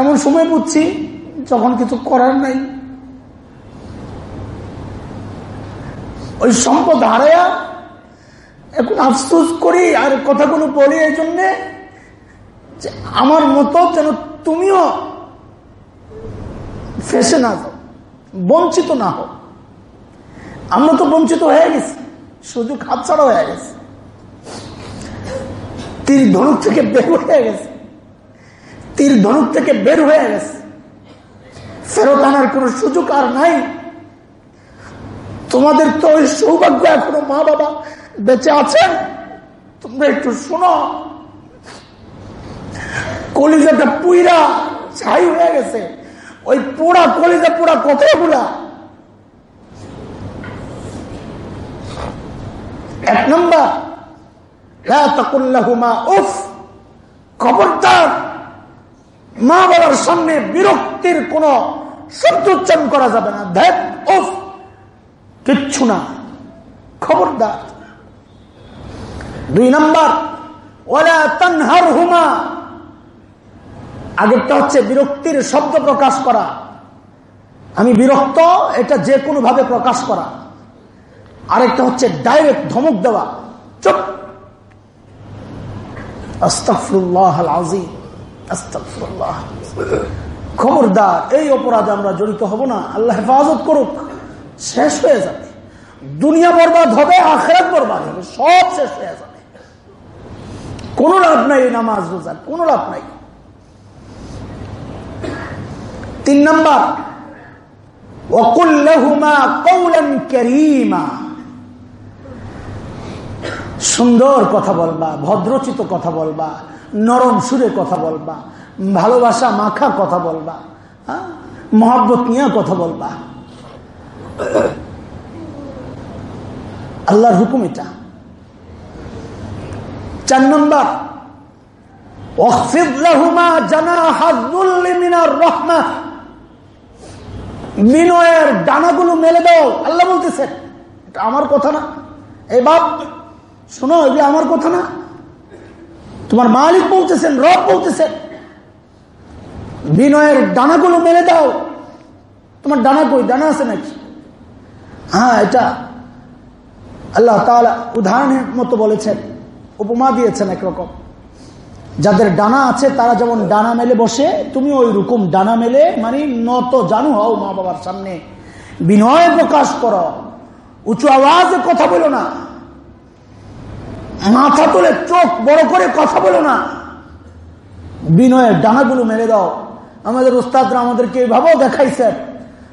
এমন সময় বুঝছি যখন কিছু করার নাই। ওই সম্পদ হারাইয়া এখন আফসোস করি আর কথাগুলো বলি এই জন্যে আমার মতো যেন তুমিও ফেসে না যাও, বঞ্চিত না হোক আমরা তো বঞ্চিত হয়ে গেছি, সুযোগ হাতছাড়া হয়ে গেছে। তীর ধনুক থেকে বের হয়ে গেছে। তীর ধনুক থেকে বের হয়ে গেছে। ফেরত আনার কোন সুযোগ আর নাই। তোমাদের তো ওই সৌভাগ্য এখনও মা বাবা বেঁচে আছেন তোমরা একটু শোনো। কলিজাটা পুইরা ছাই হয়ে গেছে। ওই পোড়া কলিজা পোড়া কথাগুলা এক নম্বর খবরদার। মা বাবার সামনে বিরক্তির কোন শব্দ উচ্চারণ করা যাবে না। ধ্যাত উফ কিচ্ছু না। খবরদার। দুই নম্বর ওলা তানহার হুমা আগেরটা হচ্ছে বিরক্তির শব্দ প্রকাশ করা। আমি বিরক্ত, এটা যে কোনো ভাবে প্রকাশ করা। আরেকটা হচ্ছে ডাইরেক্ট ধমক দেওয়া। চুপ। খবরদার, এই অপরাধে আমরা জড়িত হব না। আল্লাহ হেফাজত করুক, শেষ হয়ে যাবে। দুনিয়া বরবাদ হবে, আখেরাত বরবাদ হবে, সব শেষ হয়ে যাবে। কোন লাভ নাই নামাজ রোজার কোন লাভ নাই। তিন নম্বর সুন্দর কথা বলবা, ভদ্রচিত কথা বলবা। নরম সুরে কথা বলবা, ভালোবাসা মাখা কথা বলবা হ্যাঁ? মহাব্বত নিয়ে কথা বলবা। আল্লাহর হুকুম এটা। চার নম্বর ডানাগুলো মেলে আল্লাহ বলতেছেন এটা আমার কথা না। এই বাপ, শোনো এগুলো আমার কথা না। তোমার মালিক বলতেছেন, রব বলতেছেন, বিনয়ের ডানাগুলো মেলে দাও। তোমার ডানা কই? ডানা আছে নাকি? হ্যাঁ এটা আল্লাহ তাহলে উদাহরণের মতো বলেছেন, উপমা দিয়েছেন একরকম। যাদের ডানা আছে, তারা যেমন ডানা মেলে বসে, তুমি ওই রকম ডানা মেলে মানে নত জানু হও মা বাবার সামনে। বিনয় প্রকাশ করো, উঁচু আওয়াজে কথা বলো না। মাথা তুলে চোখ বড় করে কথা বলো না। বিনয়ের ডানাগুলো মেরে দাও। আমাদের উস্তাদরা আমাদেরকে এভাবেও দেখাইছে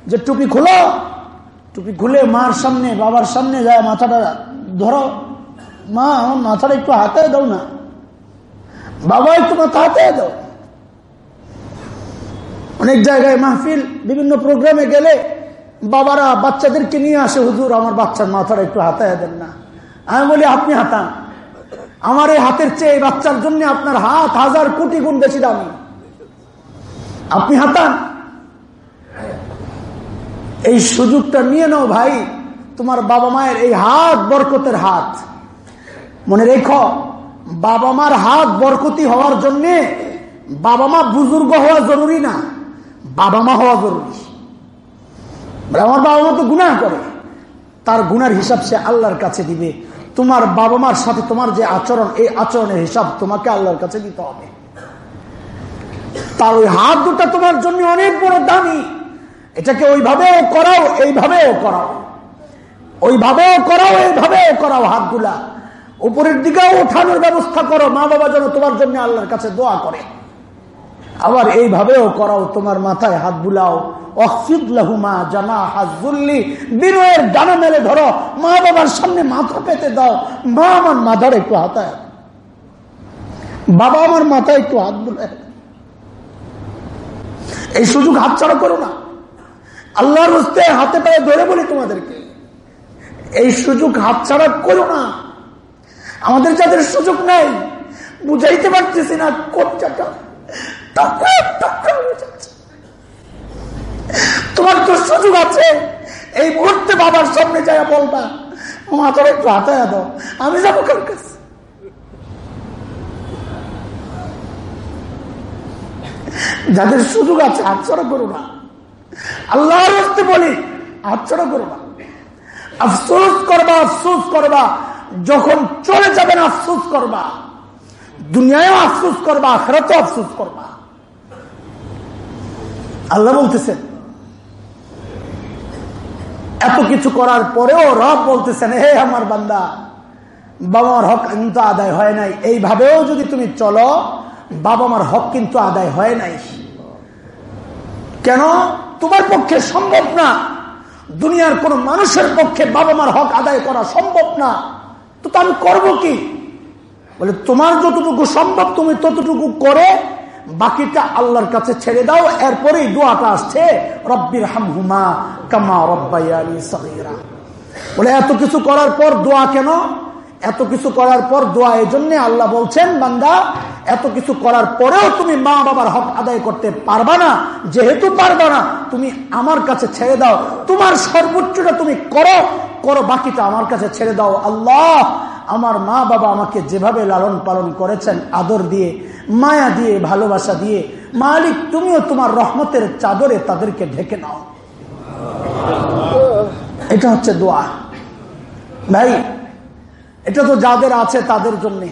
যে টুপি খোলো, টুপি খুলে মার সামনে, বাবার সামনে যায়, মাথাটা ধরো। মা, আমার মাথাটা একটু হাতে দাও না। বাবা, একটু মাথা হাতে দাও। অনেক জায়গায় মাহফিল, বিভিন্ন প্রোগ্রামে গেলে বাবারা বাচ্চাদেরকে নিয়ে আসে, হুজুর, আমার বাচ্চার মাথাটা একটু হাতায় দেন না। আমি বলি, আপনি হাতান আমার এই হাতের চেয়ে বাচ্চার জন্য আপনার হাত হাজার কোটি গুণ বেশি দামি। আপনি হাতান এই সুযোগটা নিয়ে নাও ভাই, তোমার বাবা মায়ের এই হাত বরকতের হাত। মনে রেখো, বাবা মার হাত বরকতি হওয়ার জন্য বাবা মা বুজুর্গ হওয়া জরুরি না, বাবা মা হওয়া জরুরি। আমার বাবা মা তো গুণা করে, তার গুনার হিসাব সে আল্লাহর কাছে দিবে। তোমার বাবা মার সাথে তোমার যে আচরণ, এই আচরণের হিসাব তোমাকে আল্লাহর কাছে দিতে হবে। তার ওই হাত দুটা তোমার জন্য অনেক বড় দামি। এটাকে ওইভাবেও করাও, এইভাবেও করাও। ওইভাবেও করাও, এইভাবেও করাও হাতগুলা। উপরের দিকেও ওঠানোর ব্যবস্থা করো মা বাবা যেন তোমার জন্য আল্লাহর কাছে দোয়া করে। আবার এইভাবেও করাও, তোমার মাথায় হাত বুলাও। জানা বিনয়ের ডানা মেলে ধরো, মা বাবার সামনে মাথা পেতে দাও। মা আমার মাথার একটু হাতায় বাবা আমার মাথায় একটু হাত এই সুযোগ করো না। আল্লাহর হস্তে হাতে পায়ে ধরে বলি তোমাদেরকে। এই সুযোগ হাত ছাড়া করো না। আমাদের যাদের সুযোগ নেই, বুঝাইতে পারতেছি না কোন টাকা টাকা টাকা তোমার তো সুযোগ আছে। এই মুহূর্তে বাবার সামনে যাই বলবা, মা, তোর একটু হাতায় দাও, আমি যাব কার কাছে? যাদের সুযোগ আছে হাতছড়া করো না। আল্লাহর হস্তে বলি হাতছড়া করো না। আফসোস করবা আফসোস করবা। যখন চলে যাবেন আফসোস করবা। দুনিয়ায় আফসোস করবা আখরাতে আফসোস করবা। আল্লাহ বলতেছেন। এত কিছু করার পরেও রব বলতেছেন, হে আমার বান্দা বাবা হক কিন্তু আদায় হয় নাই। এইভাবেও যদি তুমি চলো বাবা মার হক কিন্তু আদায় হয় নাই। কেন? তোমার পক্ষে সম্ভব না। দুনিয়ার কোন মানুষের পক্ষে বাবা মার হক আদায় করা সম্ভব না। তো আমি করব কি? বলে, তোমার যতটুকু সম্ভব, তুমি ততটুকু করে বাকিটা আল্লাহর কাছে ছেড়ে দাও, এরপরেই দোয়াটা আসছে, রব্বির হামহুমা কামা সগীরা। বলে, এত কিছু করার পর দোয়া কেন? এত কিছু করার পর দোয়া এই জন্য আল্লাহ বলছেন, বান্দা, এত কিছু করার পরেও তুমি মা বাবার হক আদায় করতে পারবা না। যেহেতু পারবা না, তুমি আমার কাছে ছেড়ে দাও। তোমার সর্বোচ্চটা তুমি করো করো বাকিটা আমার কাছে ছেড়ে দাও। আল্লাহ আমার মা বাবা আমাকে যেভাবে লালন পালন করেছেন, আদর দিয়ে, মায়া দিয়ে, ভালোবাসা দিয়ে, মালিক, তুমিও তোমার রহমতের চাদরে তাদেরকে ঢেকে নাও। এটা হচ্ছে দোয়া। ভাই, এটা তো যাদের আছে তাদের জন্যে।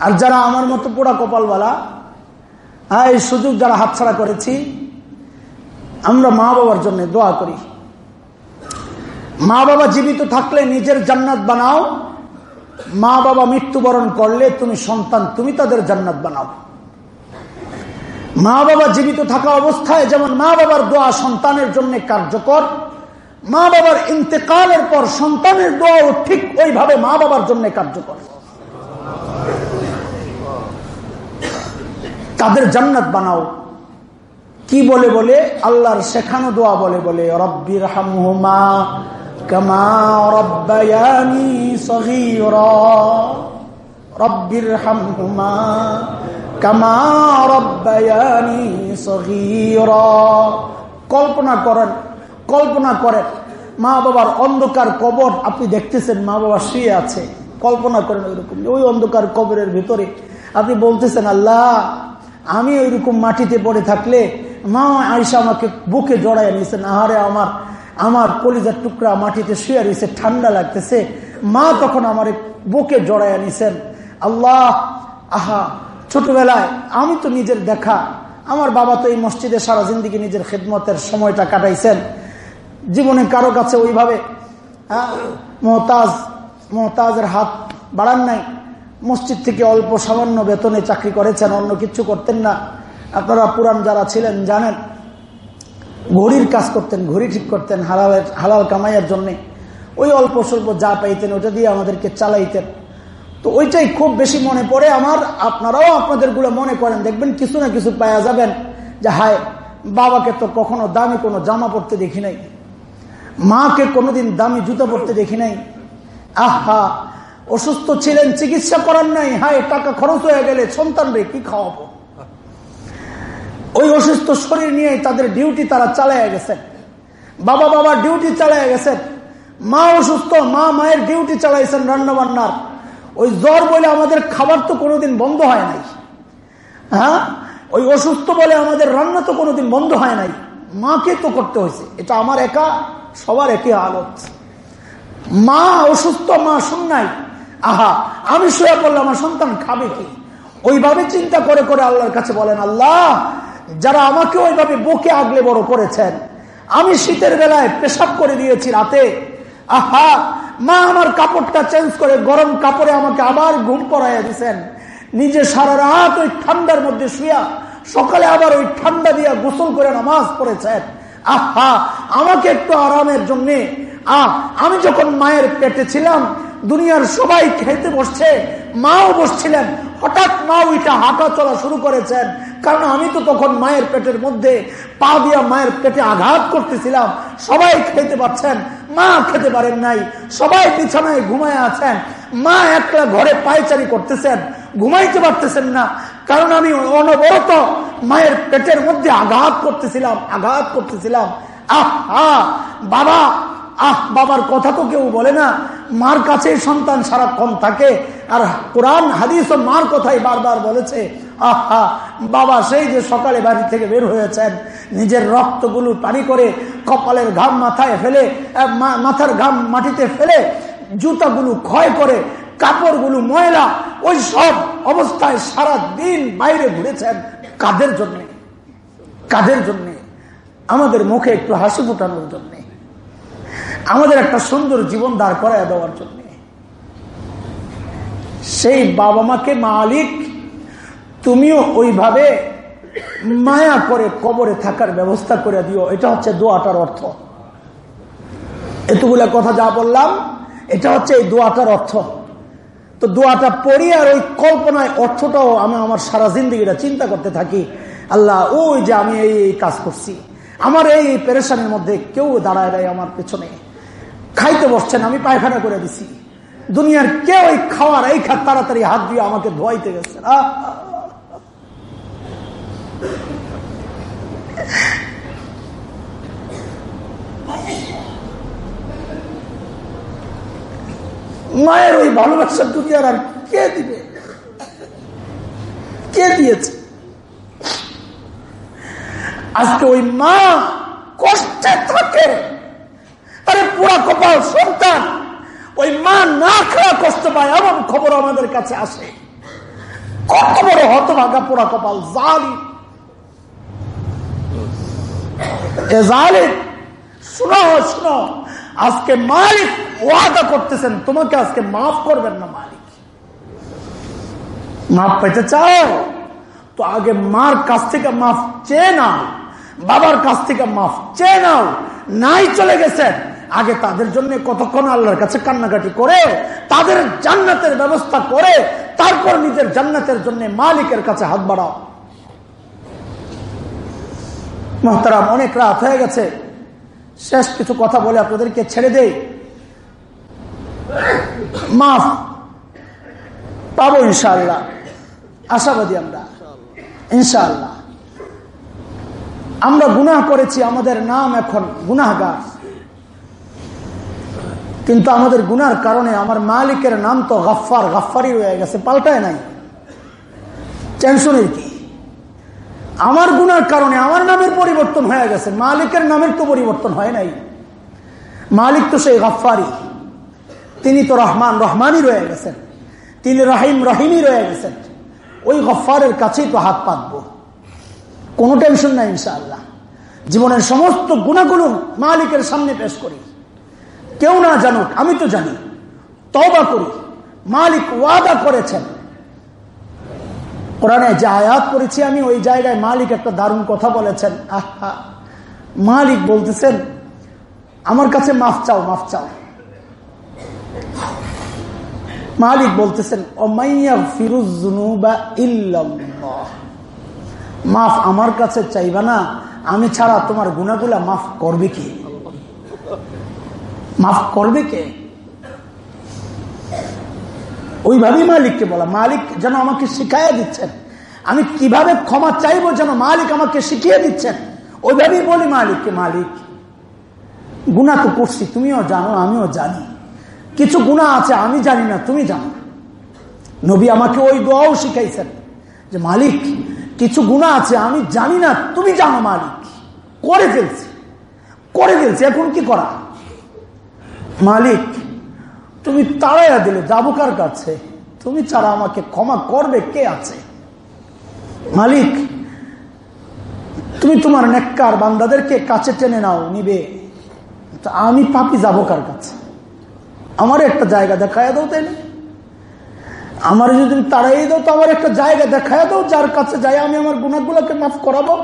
আর যারা আমার মতো পোড়া কপালওয়ালা হ্যাঁ এই সুযোগ যারা হাতছাড়া করেছি, আমরা মা বাবার জন্য দোয়া করি। মা বাবা জীবিত থাকলে নিজের জান্নাত বানাও মা বাবা মৃত্যুবরণ করলে তুমি সন্তান, তুমি তাদের জান্নাত বানাও। মা বাবা জীবিত থাকা অবস্থায় যেমন মা বাবার দোয়া সন্তানের জন্য কার্যকর, মা বাবার ইন্তেকালের পর সন্তানের দোয়াও ঠিক ওইভাবে মা বাবার জন্য কার্যকর। তাদের জান্নাত বানাও। কি বলে বলে? আল্লাহর শেখানো দোয়া বলে বলে রব্বির হামহুমা কল্পনা করেন কল্পনা করেন, মা বাবার অন্ধকার কবর আপনি দেখতেছেন, মা বাবা শুয়ে আছে, কল্পনা করেন ওইরকম, ওই অন্ধকার কবরের ভিতরে আপনি বলতেছেন, আল্লাহ, আমি ওইরকম মাটিতে পড়ে থাকলে মা আয়সা আমাকে বুকে জড়াই নিয়েছেন, আহারে আমার আমার কলিজার টুকরা মাটিতে শুয়ে রয়েছে ঠান্ডা লাগতেছে। মা তখন আমার বুকে জড়াই নিছেন, আল্লাহ, আহা, ছোটবেলায় আমি তো নিজের দেখা। আমার বাবা তো এই মসজিদে সারা জিন্দিগি নিজের খেদমতের সময়টা কাটাইছেন। জীবনে কারও কাছে ওইভাবে মহতাজ, মহতাজের হাত বাড়ান নাই। মসজিদ থেকে অল্প সামান্য বেতনে চাকরি করেছেন, অন্য কিছু করতেন না। আপনারা পুরান যারা ছিলেন জানেন ঘড়ির কাজ করতেন, ঘড়ি ঠিক করতেন, হালালের, হালাল কামাইয়ের জন্যে। ওই অল্প স্বল্প যা পাইতেন ওটা দিয়ে আমাদেরকে চালাইতেন। তো ওইটাই খুব বেশি মনে পড়ে আমার। আপনারাও আপনাদেরগুলো মনে করেন, দেখবেন কিছু না কিছু পাওয়া যাবেন যে, হায়, বাবাকে তো কখনো দামি কোনো জামা পড়তে দেখি নাই। মাকে কোনোদিন দামি জুতো পড়তে দেখি নাই। আহা, অসুস্থ ছিলেন, চিকিৎসা করার নাই। হায়, টাকা খরচ হয়ে গেলে, সন্তান রে, কি খাওয়াবো? ওই অসুস্থ শরীর নিয়ে তাদের ডিউটি তারা চালাইয়া গেছেন। বাবা বাবার ডিউটি চালাইয়া গেছেন। মা অসুস্থ, মা মায়ের ডিউটি চালাইছেন রান্না বান্নার ওই জ্বর বলে আমাদের খাবার তো কোনোদিন বন্ধ হয় নাই। হ্যাঁ? ওই অসুস্থ বলে আমাদের রান্না তো কোনোদিন বন্ধ হয় নাই। মাকে তো করতে হয়েছে। এটা আমার একা, সবার একই আলোচ মা অসুস্থ, মা শুননাই আহা, আমি শুয়ে পড়লে আমার সন্তান খাবে কি? ওইভাবে চিন্তা করে করে আল্লাহর কাছে বলেন, আল্লাহ যারা আমাকে ওইভাবে বুকে আগলে বড় করেছেন, আমি শীতের বেলায় পেশাব করে দিয়েছি রাতে। আহা, মা আমার কাপড়টা চেঞ্জ করে গরম কাপড়ে আমাকে আবার ঘুম পড়াইয়া দিচ্ছেন নিজে সারা রাত ওই ঠান্ডার মধ্যে শুয়া সকালে আবার ওই ঠান্ডা দিয়া গোসল করে নামাজ পড়েছেন। আহা, আমাকে একটু আরামের জন্য। আহ আমি যখন মায়ের পেটে ছিলাম, দুনিয়ার সবাই খেতে বসছে, মাও বসছিলেন। হঠাৎ মা ওইটা হাঁটা চলা শুরু করেছেন। কারণ আমি তো তখন মায়ের পেটের মধ্যে পা দিয়া মায়ের পেটে আঘাত করতেছিলাম। সবাই খেতে পাচ্ছেন মা খেতে পারেন নাই। সবাই বিছানায় ঘুমায় আছেন। মা একটা ঘরে পায়চারি করতেছেন, ঘুমাইতে পারতেছেন না। কারণ আমি অনবরত মায়ের পেটের মধ্যে আঘাত করতেছিলাম আঘাত করতেছিলাম। আহ আহ বাবা, আহ, বাবার কথা তো কেউ বলে না। মার কাছে সন্তান সারাক্ষণ থাকে। আর কোরআন, হাদিস ও মার কথাই বারবার বলেছে। আহা, বাবা সেই যে সকালে বাড়ি থেকে বের হয়েছেন, নিজের রক্তগুলো পানি করে কপালের ঘাম মাথায় ফেলে মাথার ঘাম মাটিতে ফেলে জুতাগুলো ক্ষয় করে, কাপড়গুলো ময়লা, ওই সব অবস্থায় সারা দিন বাইরে ঘুরেছেন কাদের জন্যে? কাদের জন্যে? আমাদের মুখে একটু হাসি ফুটানোর জন্য। আমাদের একটা সুন্দর জীবন দাঁড় করায় দেওয়ার জন্য। সেই বাবা মাকে মালিক তুমিও ওইভাবে মায়া করে কবরে থাকার ব্যবস্থা করে দিও। এটা হচ্ছে দোয়াটার অর্থ। এতগুলা কথা যা বললাম, এটা হচ্ছে এই দোয়াটার অর্থ। তো দোয়াটা পড়ি আর ওই কল্পনায় অর্থটাও আমি আমার সারা জিন্দগিটা চিন্তা করতে থাকি। আল্লাহ, ওই যে আমি এই এই কাজ করছি। আমার এই পেরেশানির মধ্যে কেউ দাঁড়ায় দেয় আমার পেছনে। খাইতে বসছেন, আমি পায়খানা করে দিছি। দুনিয়ার কেউ ওই খাওয়ার, এই খাত তাড়াতাড়ি হাত দিয়ে আমাকে ধোয়াইতে গেছে। মায়ের ওই ভালোবাসার দুনিয়ার আর কে দিবে? কে দিয়েছে? আজকে ওই মা কষ্টে থাকে। আরে পুরা কপাল সন্তান, ওই মা না খাওয়া কষ্ট পায় এমন খবর আমাদের কাছে আসে। কত বড় হতভাগা পুরা কপাল আজকে মালিক ওয়াদা করতেছেন, তোমাকে আজকে মাফ করবেন না মালিক। মাফ পেতে চাও? তো আগে মার কাছ থেকে মাফ চেয়ে নাও। বাবার কাছ থেকে মাফ চেয়ে নাও। নাই চলে গেছেন আগে তাদের জন্য কতক্ষণ আল্লাহর কাছে কান্নাকাটি করে, তাদের জান্নাতের ব্যবস্থা করে, তারপর নিজের জান্নাতের জন্য মালিকের কাছে হাত বাড়াও। মহতারাম, অনেক রাত হয়ে গেছে। শেষ কিছু কথা বলে আপনাদেরকে ছেড়ে দেই। মাফ পাবো ইনশাল্লাহ আশাবাদী আমরা। ইনশাল্লাহ আমরা গুনাহ করেছি আমাদের নাম এখন গুনাহগার। কিন্তু আমাদের গুনার কারণে আমার মালিকের নাম তো গাফার গাফারি রয়ে গেছে, পাল্টায় নাই। টেনশনের কি? আমার গুনার কারণে আমার নামের পরিবর্তন হয়ে গেছে, মালিকের নামের তো পরিবর্তন হয় নাই। মালিক তো সেই গাফারি তিনি তো রহমান রহমানই রয়ে গেছেন। তিনি রাহিম রহিমই রয়ে গেছেন। ওই গফারের কাছেই তো হাত পাতব। কোনো টেনশন নাই ইনশাআল্লাহ। জীবনের সমস্ত গুণাগুলো মালিকের সামনে পেশ করি। কেউ না জানুক, আমি তো জানি। তবা করি। মালিক ওয়াদা করেছেন। কোরআনে যে আয়াত করেছি আমি, ওই জায়গায় মালিক একটা দারুণ কথা বলেছেন। আহা, মালিক বলতেছেন, আমার কাছে মাফ চাও মাফ চাও। মালিক বলতেছেন মাফ আমার কাছে চাইবা না, আমি ছাড়া তোমার গুণাগুলা মাফ করবে কি? মাফ করবে কে? ওইভাবেই মালিককে বলা। মালিক যেন আমাকে শিখাইয়া দিচ্ছেন। আমি কীভাবে ক্ষমা চাইব যেন মালিক আমাকে শিখিয়ে দিচ্ছেন? ওইভাবেই বলি মালিককে, মালিক গুণা তো করছি, তুমিও জানো, আমিও জানি। কিছু গুণা আছে, আমি জানি না, তুমি জানো। নবী আমাকে ওই দোয়াও শিখাইছেন যে, মালিক, কিছু গুণা আছে, আমি জানি না, তুমি জানো মালিক, করে ফেলছি। করে ফেলছি, এখন কি করা? মালিক তুমি তাড়াইয়া দিলে, যাব কার কাছে? তুমি ছাড়া আমাকে ক্ষমা করবে কে আছে? মালিক, তুমি তোমার নেককার বান্দাদেরকে কাছে টেনে নাও, নিবে। আমি পাপি যাব কার কাছে? আমার একটা জায়গা দেখায় দাও তাই আমার যদি তাড়াই দাও, তো আমার একটা জায়গা দেখায় দাও, যার কাছে যাই আমি আমার গুণাগুলোকে মাফ করাবো।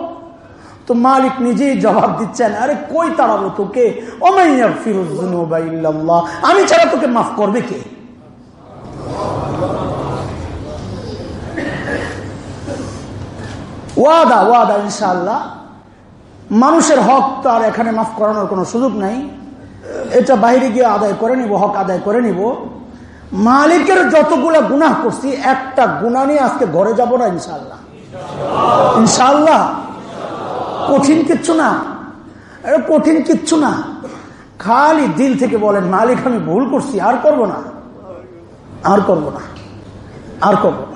তো মালিক নিজেই জবাব দিচ্ছেন, আরে কই তাড়াবো তোকে? আমি ছাড়া তোকে মাফ করবে কে? ওয়াদা ওয়াদা ইনশাল্লাহ মানুষের হক তো আর এখানে মাফ করানোর কোনো সুযোগ নাই। এটা বাইরে গিয়ে আদায় করে নিব, হক আদায় করে নিব। মালিকের যতগুলা গুনাহ করছি, একটা গুণা নিয়ে আজকে ঘরে যাব না ইনশাল্লাহ ইনশাল্লাহ কঠিন কিচ্ছু না। কঠিন কিচ্ছু না। খালি দিল থেকে বলেন, মালিক, আমি ভুল করছি, আর করব না। আর করব না। আর করব না।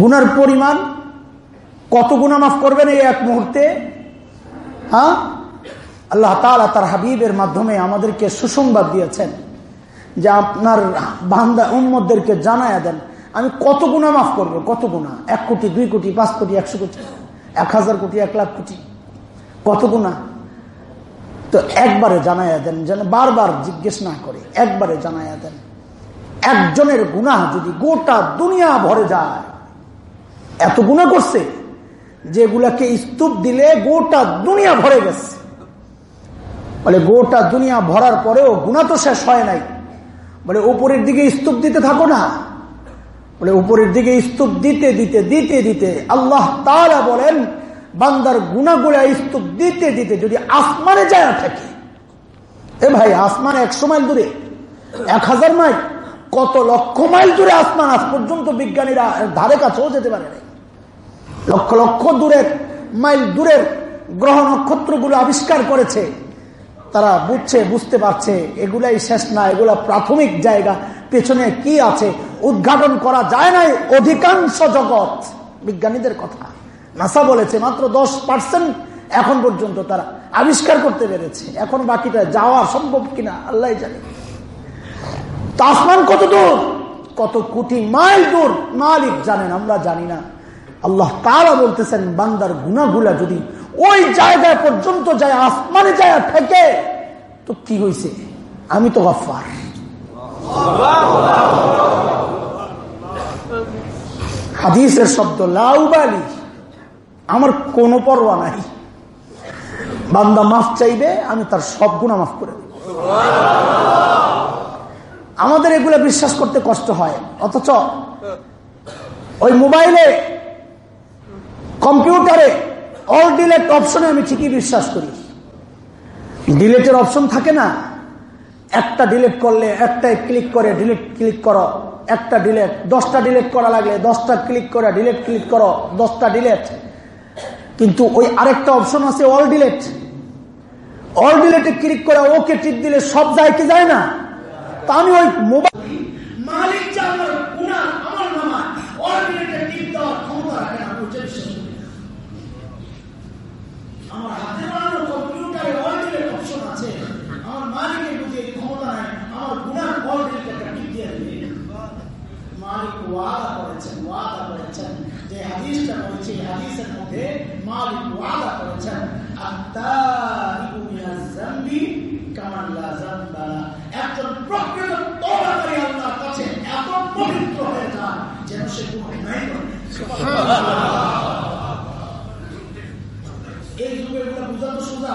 গুনার পরিমাণ কত গুণা মাফ করবেন এই এক মুহূর্তে? হ্যাঁ? আল্লাহ তালা তার হাবিবের মাধ্যমে আমাদেরকে সুসংবাদ দিয়েছেন যে আপনার বান্দা উম্মদেরকে জানায় দেন, আমি কত গুণা মাফ করব, কত গুণা এক কোটি, দুই কোটি, পাঁচ কোটি, একশো কোটি। এক হাজার কোটি, এক লাখ কোটি। কত গুণা? তো একবারে জানাইয়া দেন, যেন বারবার জিজ্ঞেস না করে, একবারে জানাইয়া দেন। একজনের গুণা যদি গোটা দুনিয়া ভরে যায়, এত গুণা করছে যেগুলাকে স্তূপ দিলে গোটা দুনিয়া ভরে গেছে। বলে, গোটা দুনিয়া ভরার পরেও গুণা তো শেষ হয় নাই। বলে, উপরের দিকে স্তূপ দিতে থাকো না। বলে উপরের দিকে স্তূপ দিতে দিতে দিতে দিতে আল্লাহ তারা বলেন, বান্দার গুণাগুলা স্তূপ দিতে দিতে যদি আসমানে যায় থাকে। এ ভাই, আসমান একশো মাইল দূরে, এক হাজার মাইল, কত লক্ষ মাইল দূরে আসমান আজ পর্যন্ত বিজ্ঞানীরা ধারে কাছেও যেতে পারে নাই। লক্ষ লক্ষ দূরের, মাইল দূরের গ্রহ নক্ষত্রগুলো আবিষ্কার করেছে। তারা বুঝছে, বুঝতে পারছে, এগুলাই শেষ না, এগুলা প্রাথমিক জায়গা। পেছনে কি আছে? উদ্ঘাটন করা যায় নাই অধিকাংশ জগৎ। বিজ্ঞানীদের কথা। নাসা বলেছে মাত্র দশ পার্সেন্ট এখন পর্যন্ত তারা আবিষ্কার করতে পেরেছে। এখন বাকিটা যাওয়া সম্ভব কিনা, আল্লাহ জানে। আসমান কত দূর? কত কোটি মাইল দূর? মালিক জানেন, আমরা জানি না। আল্লাহ তারা বলতেছেন, বান্দার গুনাগুলা যদি ওই জায়গায় পর্যন্ত যায়, আসমানে যায় ঠেকে তো কি হয়েছে আমি তো গফার। হাদিসের শব্দ লাউবালি আমার কোনো পরোয়া নাই। বান্দা মাফ চাইবে, আমি তার সব গুণা মাফ করে আমাদের এগুলো বিশ্বাস করতে কষ্ট হয়। অথচ ওই মোবাইলে, কম্পিউটারে অল ডিলেট অপশনে আমি ঠিকই বিশ্বাস করি। ডিলেটের অপশন থাকে না। একটা ডিলেট করলে একটাই ক্লিক করে ডিলিট ক্লিক করো। একটা ডিলেট দশটা ডিলেট করা লাগলে দশটা ক্লিক করে ডিলেট ক্লিক করো, দশটা ডিলেট কিন্তু ওই আরেকটা অপশন আছে অল ডিলেট অল ডিলেটে ক্লিক করে ওকে টিপ দিলে সব যায় যায় না? তা আমি ওই মোবাইল আমার গুণা আমার নামা অল ডিলেটে টিপ দেওয়ার ক্ষমতা রাখে না আমি বিশ্বাস করি আমার হাতে বানানো কম্পিউটারে অল ডিলেট অপশন আছে আমার মালিকের বুঝে ক্ষমতা নাই আমার মালিক ওয়াদা করেছেন ওয়াদা করেছেন যে হাদিসটা বলছি হাদিসের মধ্যে মালিক ওয়াদা করেছেন আত্তারিকু মিনাজ যামবি কামান লা প্রকৃত তওবাকারী এত পবিত্র হয়ে যেন সে কোনো করে এই যুগে এগুলো বোঝানো সোজা।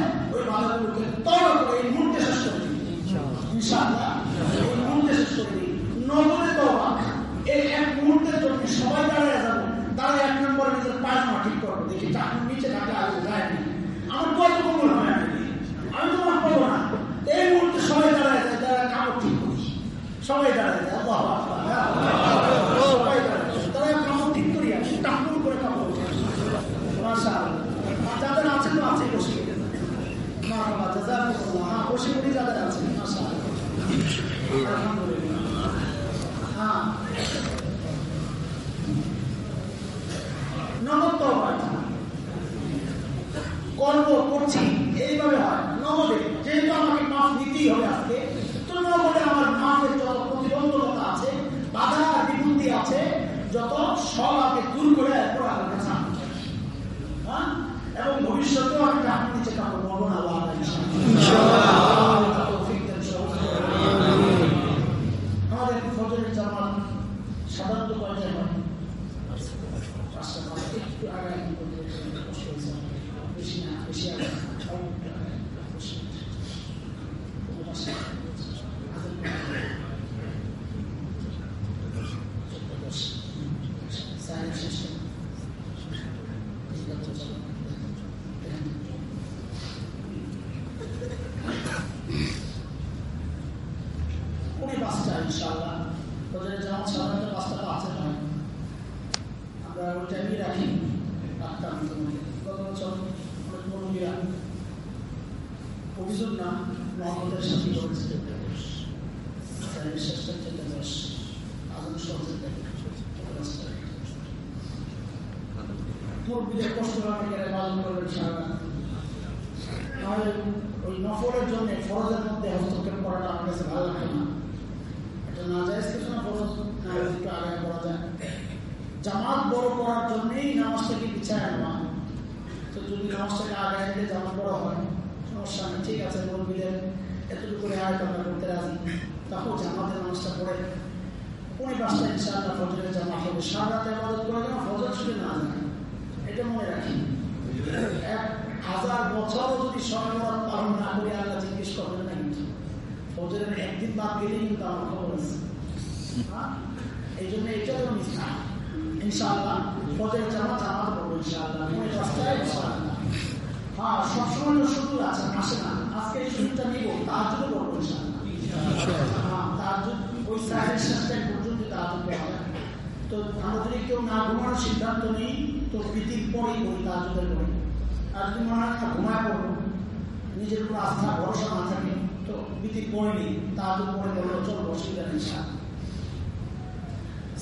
তো প্রীতির পরে নিই তাজুদ পরে করলেও চলবো অসুবিধা নেই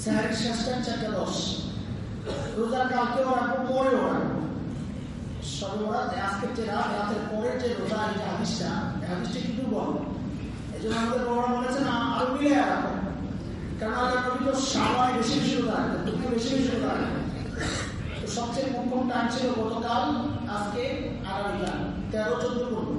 স্যারের শেষটা চারটা দশ। রোজার সবে ওরা রোজা, এই জন্য আমাদের না তো বেশি বেশি সবচেয়ে মোক্ষম টাইম ছিল গতকাল, আজকে আগামীকাল। তেরো চোদ্দ কারণ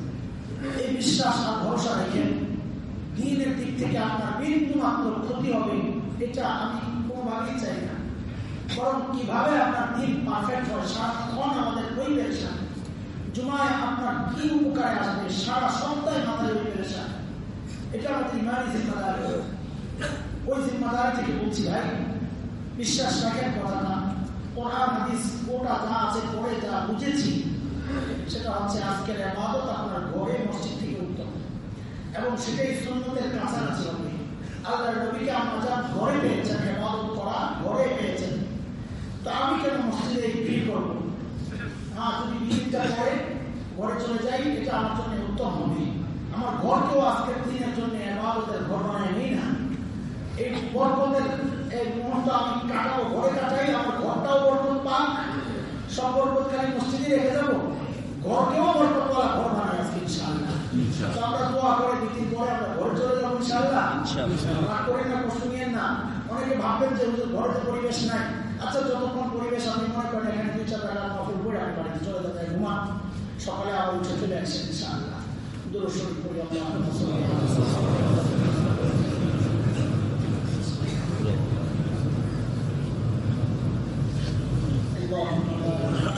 এই বিশ্বাস আর ভরসা রেখে দিনের দিক থেকে আপনার বিন্দু মাত্র ক্ষতি হবে, এটা আমি কোনোভাবেই চাই না। বরং কীভাবে আপনার দিন পারফেক্ট হয়, সারাক্ষণ আমাদের পরিবেশন জুমায় আপনার কি উপকারে আসবে, সারা সপ্তাহে মাথায় ওই এটা আমাদের ইমানি জিম্মাদার। ওই জিম্মাদার থেকে বলছি ভাই, বিশ্বাস রাখেন কথাটা। কোরআন, হাদিস ওটা যা আছে, পড়ে যা বুঝেছি সেটা হচ্ছে আজকের আবাদত আপনার ঘরে মসজিদ থেকে উত্তম। এবং সেটাই সুন্নতের কাছাকাছি হবে। আল্লাহ নবীকে আমরা যা ঘরে পেয়েছেন, আবাদত করা ঘরে পেয়েছেন, তা আমি কেন মসজিদে ভিড় করব? হ্যাঁ যদি ভিড়টা করে, ঘরে চলে যাই, এটা আমার জন্য উত্তম হবে। আমার ঘরকেও আজকের দিনের জন্য আবাদতের ঘর বানায় না। এই বরকতের এই মুহূর্ত আমি কাটাবো, ঘরে কাটাই, আমার ঘরটাও বরকত পাক। সব বরকতকারী মসজিদে রেখে যাব। ঘরকেও বরকতওয়ালা ঘর বানায় আজকে ইনশাআল্লাহ। তো আমরা দোয়া করে না কষ্ট নিয়েন না। অনেকে ভাববেন যে হুজুর তো পরিবেশ নাই। আচ্ছা যতক্ষণ পরিবেশ আপনি মনে করেন এখানে দুই চার টাকা নকল করে আমি বাড়িতে চলে যাবে ঘুমা সকালে আবার উঠে চলে আসছেন ইনশাআল্লাহ। দূরস্বরূপ করি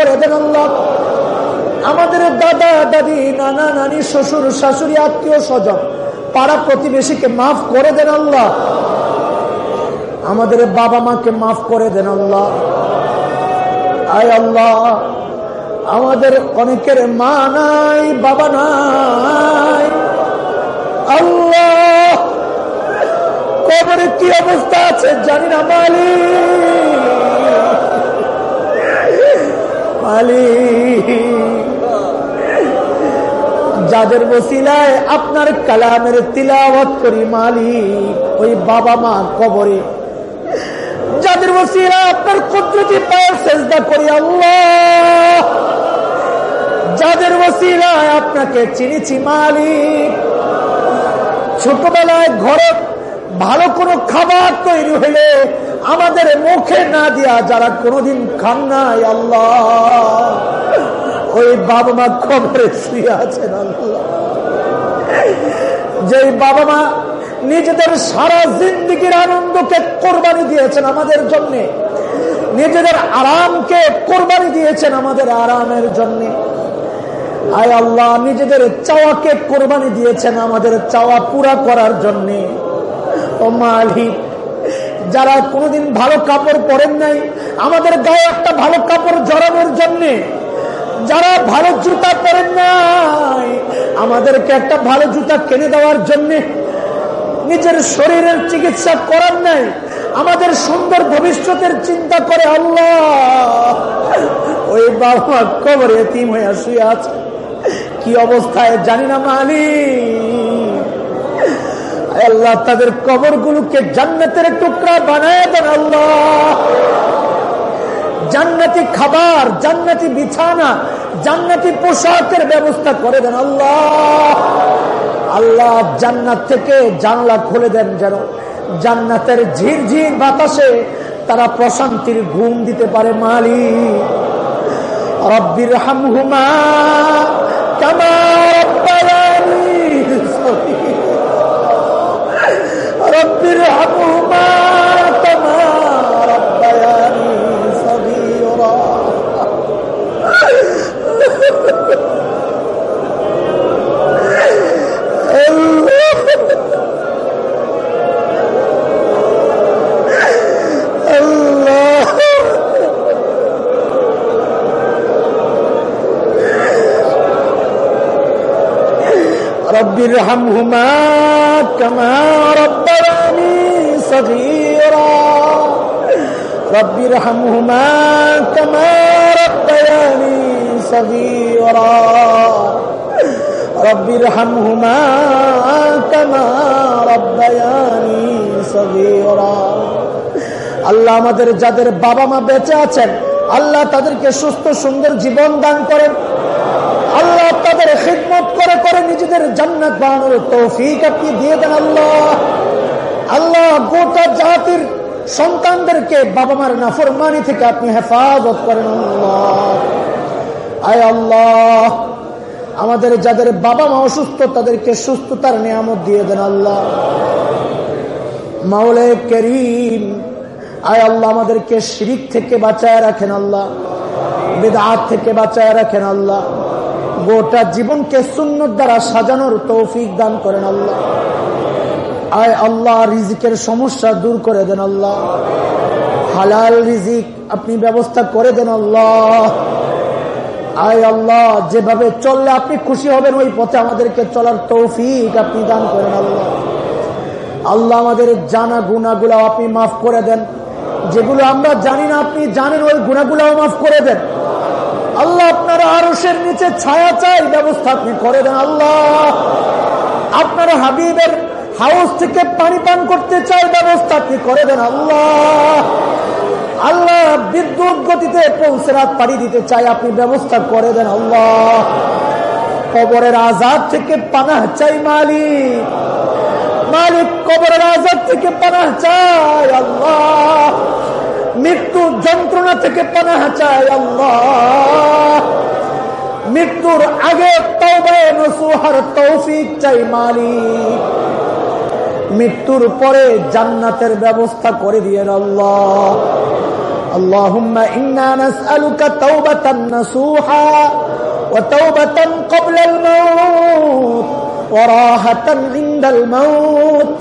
করে দেন আল্লাহ। আমাদের দাদা, দাদি, নানা, নানি, শ্বশুর, শাশুড়ি, আত্মীয় স্বজন, পাড়া প্রতিবেশীকে মাফ করে দেন আল্লাহ। আমাদের বাবা মাকে মাফ করে দেন আল্লাহ। আয় আল্লাহ, আমাদের অনেকের মা নাই, বাবা নাই। আল্লাহ, কবরে কি অবস্থা আছে জানি না, মালিক। যাদের বসিলায় আপনার কালামের তিলাওয়াত করি মালিক, ওই বাবা মা কবরে। যাদের বসিলা আপনার কুদরতি পায়ের চেষ্টা করি যাদের বসিলায় আপনাকে চিনেছি মালিক। ছোটবেলায় ঘরে ভালো কোনো খাবার তৈরি হলে আমাদের মুখে না দিয়া যারা কোনোদিন খান নাই আল্লাহ, ওই বাবা মা খবরে শুয়ে আছেন আল্লাহ। যে বাবা মা নিজেদের সারা জিন্দিগির আনন্দকে কোরবানি দিয়েছেন আমাদের জন্য, নিজেদের আরামকে কোরবানি দিয়েছেন আমাদের আরামের জন্য। আয় আল্লাহ, নিজেদের চাওয়াকে কোরবানি দিয়েছেন আমাদের চাওয়া পুরা করার জন্যে। ও মালিক যারা কোনোদিন ভালো কাপড় পরেন নাই, আমাদের গায়ে একটা ভালো কাপড় জড়ানোর জন্যে, যারা ভালো জুতা পরেন নাই, আমাদেরকে একটা ভালো জুতা কিনে দেওয়ার জন্যে, নিজের শরীরের চিকিৎসা করার নাই, আমাদের সুন্দর ভবিষ্যতের চিন্তা করে আল্লাহ। ওই বাবা কবরে এতিম হয়ে শুয়ে আছে। কি অবস্থায় জানি না মালিক। আল্লাহ তাদের কবর গুলোকে জান্নাতের টুকরা বানায় দেন আল্লাহ। জান্নাতি খাবার, জান্নাতি বিছানা, জান্নাতি পোশাকের ব্যবস্থা করে দেন আল্লাহ। আল্লাহ জান্নাত থেকে জানলা খুলে দেন যেন। জান্নাতের ঝিরঝির বাতাসে তারা প্রশান্তির ঘুম দিতে পারে মালি রব্বির হামহুমা কামা রব্বালানি রব্বির ارحمهما كما ربياني صغيرا. رب ارحمهما كما رب রব্বির আল্লাহ আমাদের যাদের বাবা মা বেঁচে আছেন, আল্লাহ তাদেরকে সুস্থ সুন্দর জীবন দান করেন। আল্লাহ তাদের খিদমত করে করে নিজেদের জান্নাত বানানোর তৌফিক আপনি দিয়ে দেন আল্লাহ। আল্লাহ গোটা জাতির সন্তানদেরকে বাবা মার নাফরমানি থেকে আপনি হেফাজত করেন আয় আল্লাহ, আমাদের যাদের বাবা মা অসুস্থ, তাদেরকে সুস্থতার নিয়ামত দিয়ে দেন, আল্লাহ। মাওলে করিম, আয় আল্লাহ, আমাদেরকে শিরিক থেকে বাঁচায় রাখেন, আল্লাহ। বেদাত থেকে বাঁচায় রাখেন, আল্লাহ। গোটা জীবনকে সুন্নত দ্বারা সাজানোর তৌফিক দান করেন, আল্লাহ। আয় আল্লাহ, রিজিকের সমস্যা দূর করে দেন আল্লাহ। হালাল রিজিক আপনি ব্যবস্থা করে দেন আল্লাহ। আয় আল্লাহ, যেভাবে চললে আপনি খুশি হবেন, ওই পথে আমাদেরকে চলার তৌফিক আপনি দান করেন আল্লাহ। আল্লাহ আমাদের জানা গুণাগুলো আপনি মাফ করে দেন। যেগুলো আমরা জানি না, আপনি জানেন, ওই গুণাগুলাও মাফ করে দেন। আল্লাহ আপনার আরসের নিচে ছায়া চাই, ব্যবস্থা আপনি করে দেন আল্লাহ। আপনার হাবিবের হাউস থেকে পানি পান করতে চাই ব্যবস্থা আপনি করে দেন আল্লাহ? আল্লাহ বিদ্যুৎ গতিতে পৌঁছে রাত পাড়ি দিতে চাই, আপনি ব্যবস্থা করে দেন আল্লাহ। কবরের আজাদ থেকে পানাহ চাই মালিক। মালিক, কবরের আজাদ থেকে পানাহ চাই আল্লাহ। মৃত্যু যন্ত্রণা থেকে পানাহ চাই আল্লাহ। মৃত্যুর আগে তওবায়ে নসুহার তৌফিক চাই মালিক। মৃত্যুর পরে জান্নাতের ব্যবস্থা করে দিয়ে আল্লাহ اللهم إنا نسألك توبة نصوحا وتوبة قبل الموت وراحة عند الموت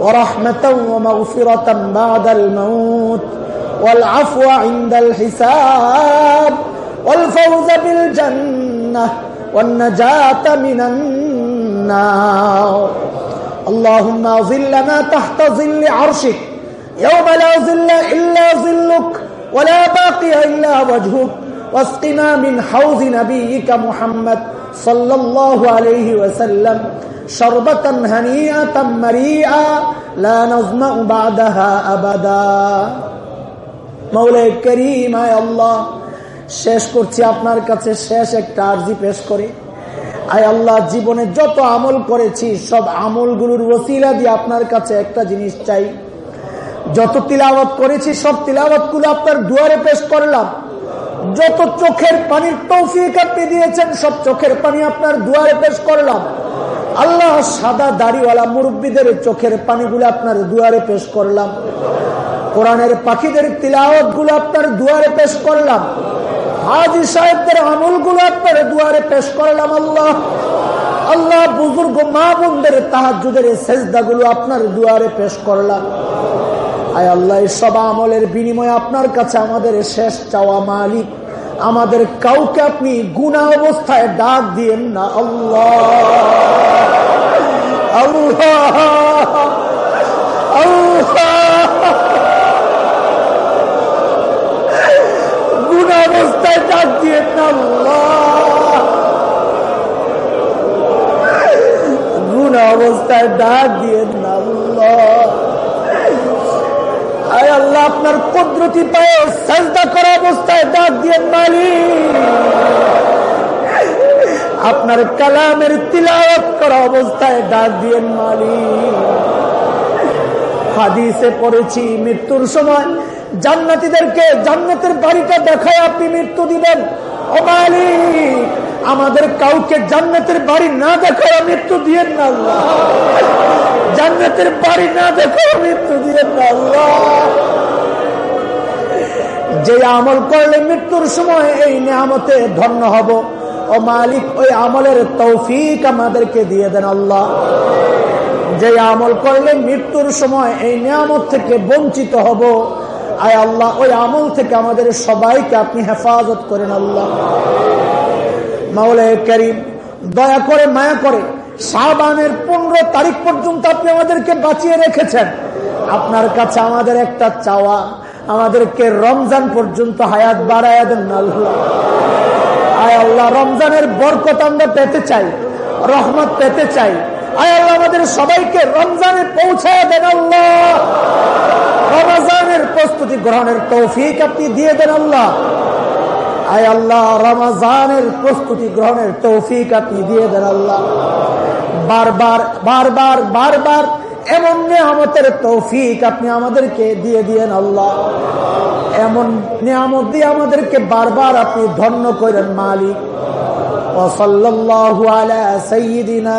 ورحمة ومغفرة بعد الموت والعفو عند الحساب والفوز بالجنة والنجاة من النار اللهم ظلنا تحت ظل عرشك يوم لا ظل إلا ظلك ولا باقي إلا وجهك واسقنا من حوض نبيك محمد صلى الله عليه وسلم شربة هنيئة مريئة لا نظمأ بعدها أبدا মৌলাই করিম আয় আল্লাহ শেষ করছি আপনার কাছে শেষ একটা আর্জি পেশ করে আয় আল্লাহ, জীবনে যত আমল করেছি, সব আমলগুলোর ওসিলা দিয়ে আপনার কাছে একটা জিনিস চাই। যত তিলাবত করেছি, সব তিলাবতগুলো আপনার দুয়ারে পেশ করলাম। যত চোখের পানির তৌফিক আপনি দিয়েছেন, সব চোখের পানি আপনার দুয়ারে পেশ করলাম। আল্লাহ সাদা দাড়িওয়ালা মুরব্বীদের চোখের পানিগুলো আপনার দুয়ারে পেশ করলাম। কোরআনের পাখিদের তিলাওয়াতগুলো আপনার দুয়ারে পেশ করলাম। হাজি সাহেবদের আমলগুলো আপনার দুয়ারে পেশ করলাম, আল্লাহ। আল্লাহ, বুজুর্গ মা বোনদের তাহাজুদের সেজদা গুলো আপনার দুয়ারে পেশ করলাম। আয় আল্লাহ সব আমলের বিনিময়ে আপনার কাছে আমাদের শেষ চাওয়া মালিক। আমাদের কাউকে আপনি গুণা অবস্থায় ডাক দিয়েন না, আল্লাহ। আল্লাহ। গুণা গুণা অবস্থায় দিয়েন না আয় আল্লাহ আপনার কুদরতি পায়ে সাজদা করা অবস্থায় ডাক দিয়ে মালিক। আপনার কালামের তিলাওয়াত করা অবস্থায় ডাক দিয়ে মালিক। হাদিসে পড়েছি, মৃত্যুর সময় জান্নাতিদেরকে জান্নাতের বাড়িটা দেখায় আপনি মৃত্যু দিবেন। ও আমাদের কাউকে জান্নাতের বাড়ি না দেখায় মৃত্যু দিয়েন না জান্নাতের বাড়ি না দেখো মৃত্যু দিলেন না যে আমল করলে মৃত্যুর সময় এই নিয়ামতে ধন্য হব। ও মালিক, ওই আমলের তৌফিক আমাদেরকে দিয়ে দেন আল্লাহ। যে আমল করলে মৃত্যুর সময় এই নিয়ামত থেকে বঞ্চিত হব। আয় আল্লাহ, ওই আমল থেকে আমাদের সবাইকে আপনি হেফাজত করেন আল্লাহ। করিম, দয়া করে, মায়া করে শাহবানের পনেরো তারিখ পর্যন্ত আপনি আমাদেরকে বাঁচিয়ে রেখেছেন। আপনার কাছে আমাদের একটা চাওয়া, আমাদেরকে রমজান পর্যন্ত হায়াত বাড়ায় দেন আল্লাহ। আয় আল্লাহ, রমজানের বরকত আমরা পেতে চাই, রহমত পেতে চাই। আয় আল্লাহ আমাদের সবাইকে রমজানে পৌঁছায় দেন আল্লাহ রমজানের প্রস্তুতি গ্রহণের তৌফিক আপনি দিয়ে দেন আল্লাহ আয় আল্লাহ রমজানের প্রস্তুতি গ্রহণের তৌফিক আপনি দিয়ে দেন আল্লাহ বারবার বারবার বারবার এমন নিয়ামতের তৌফিক আপনি আমাদেরকে দিয়ে দিয়েন আল্লাহ এমন নিয়ামত দিয়ে আমাদেরকে বারবার আপনি ধন্য করেন মালিক وصلى الله على سيدنا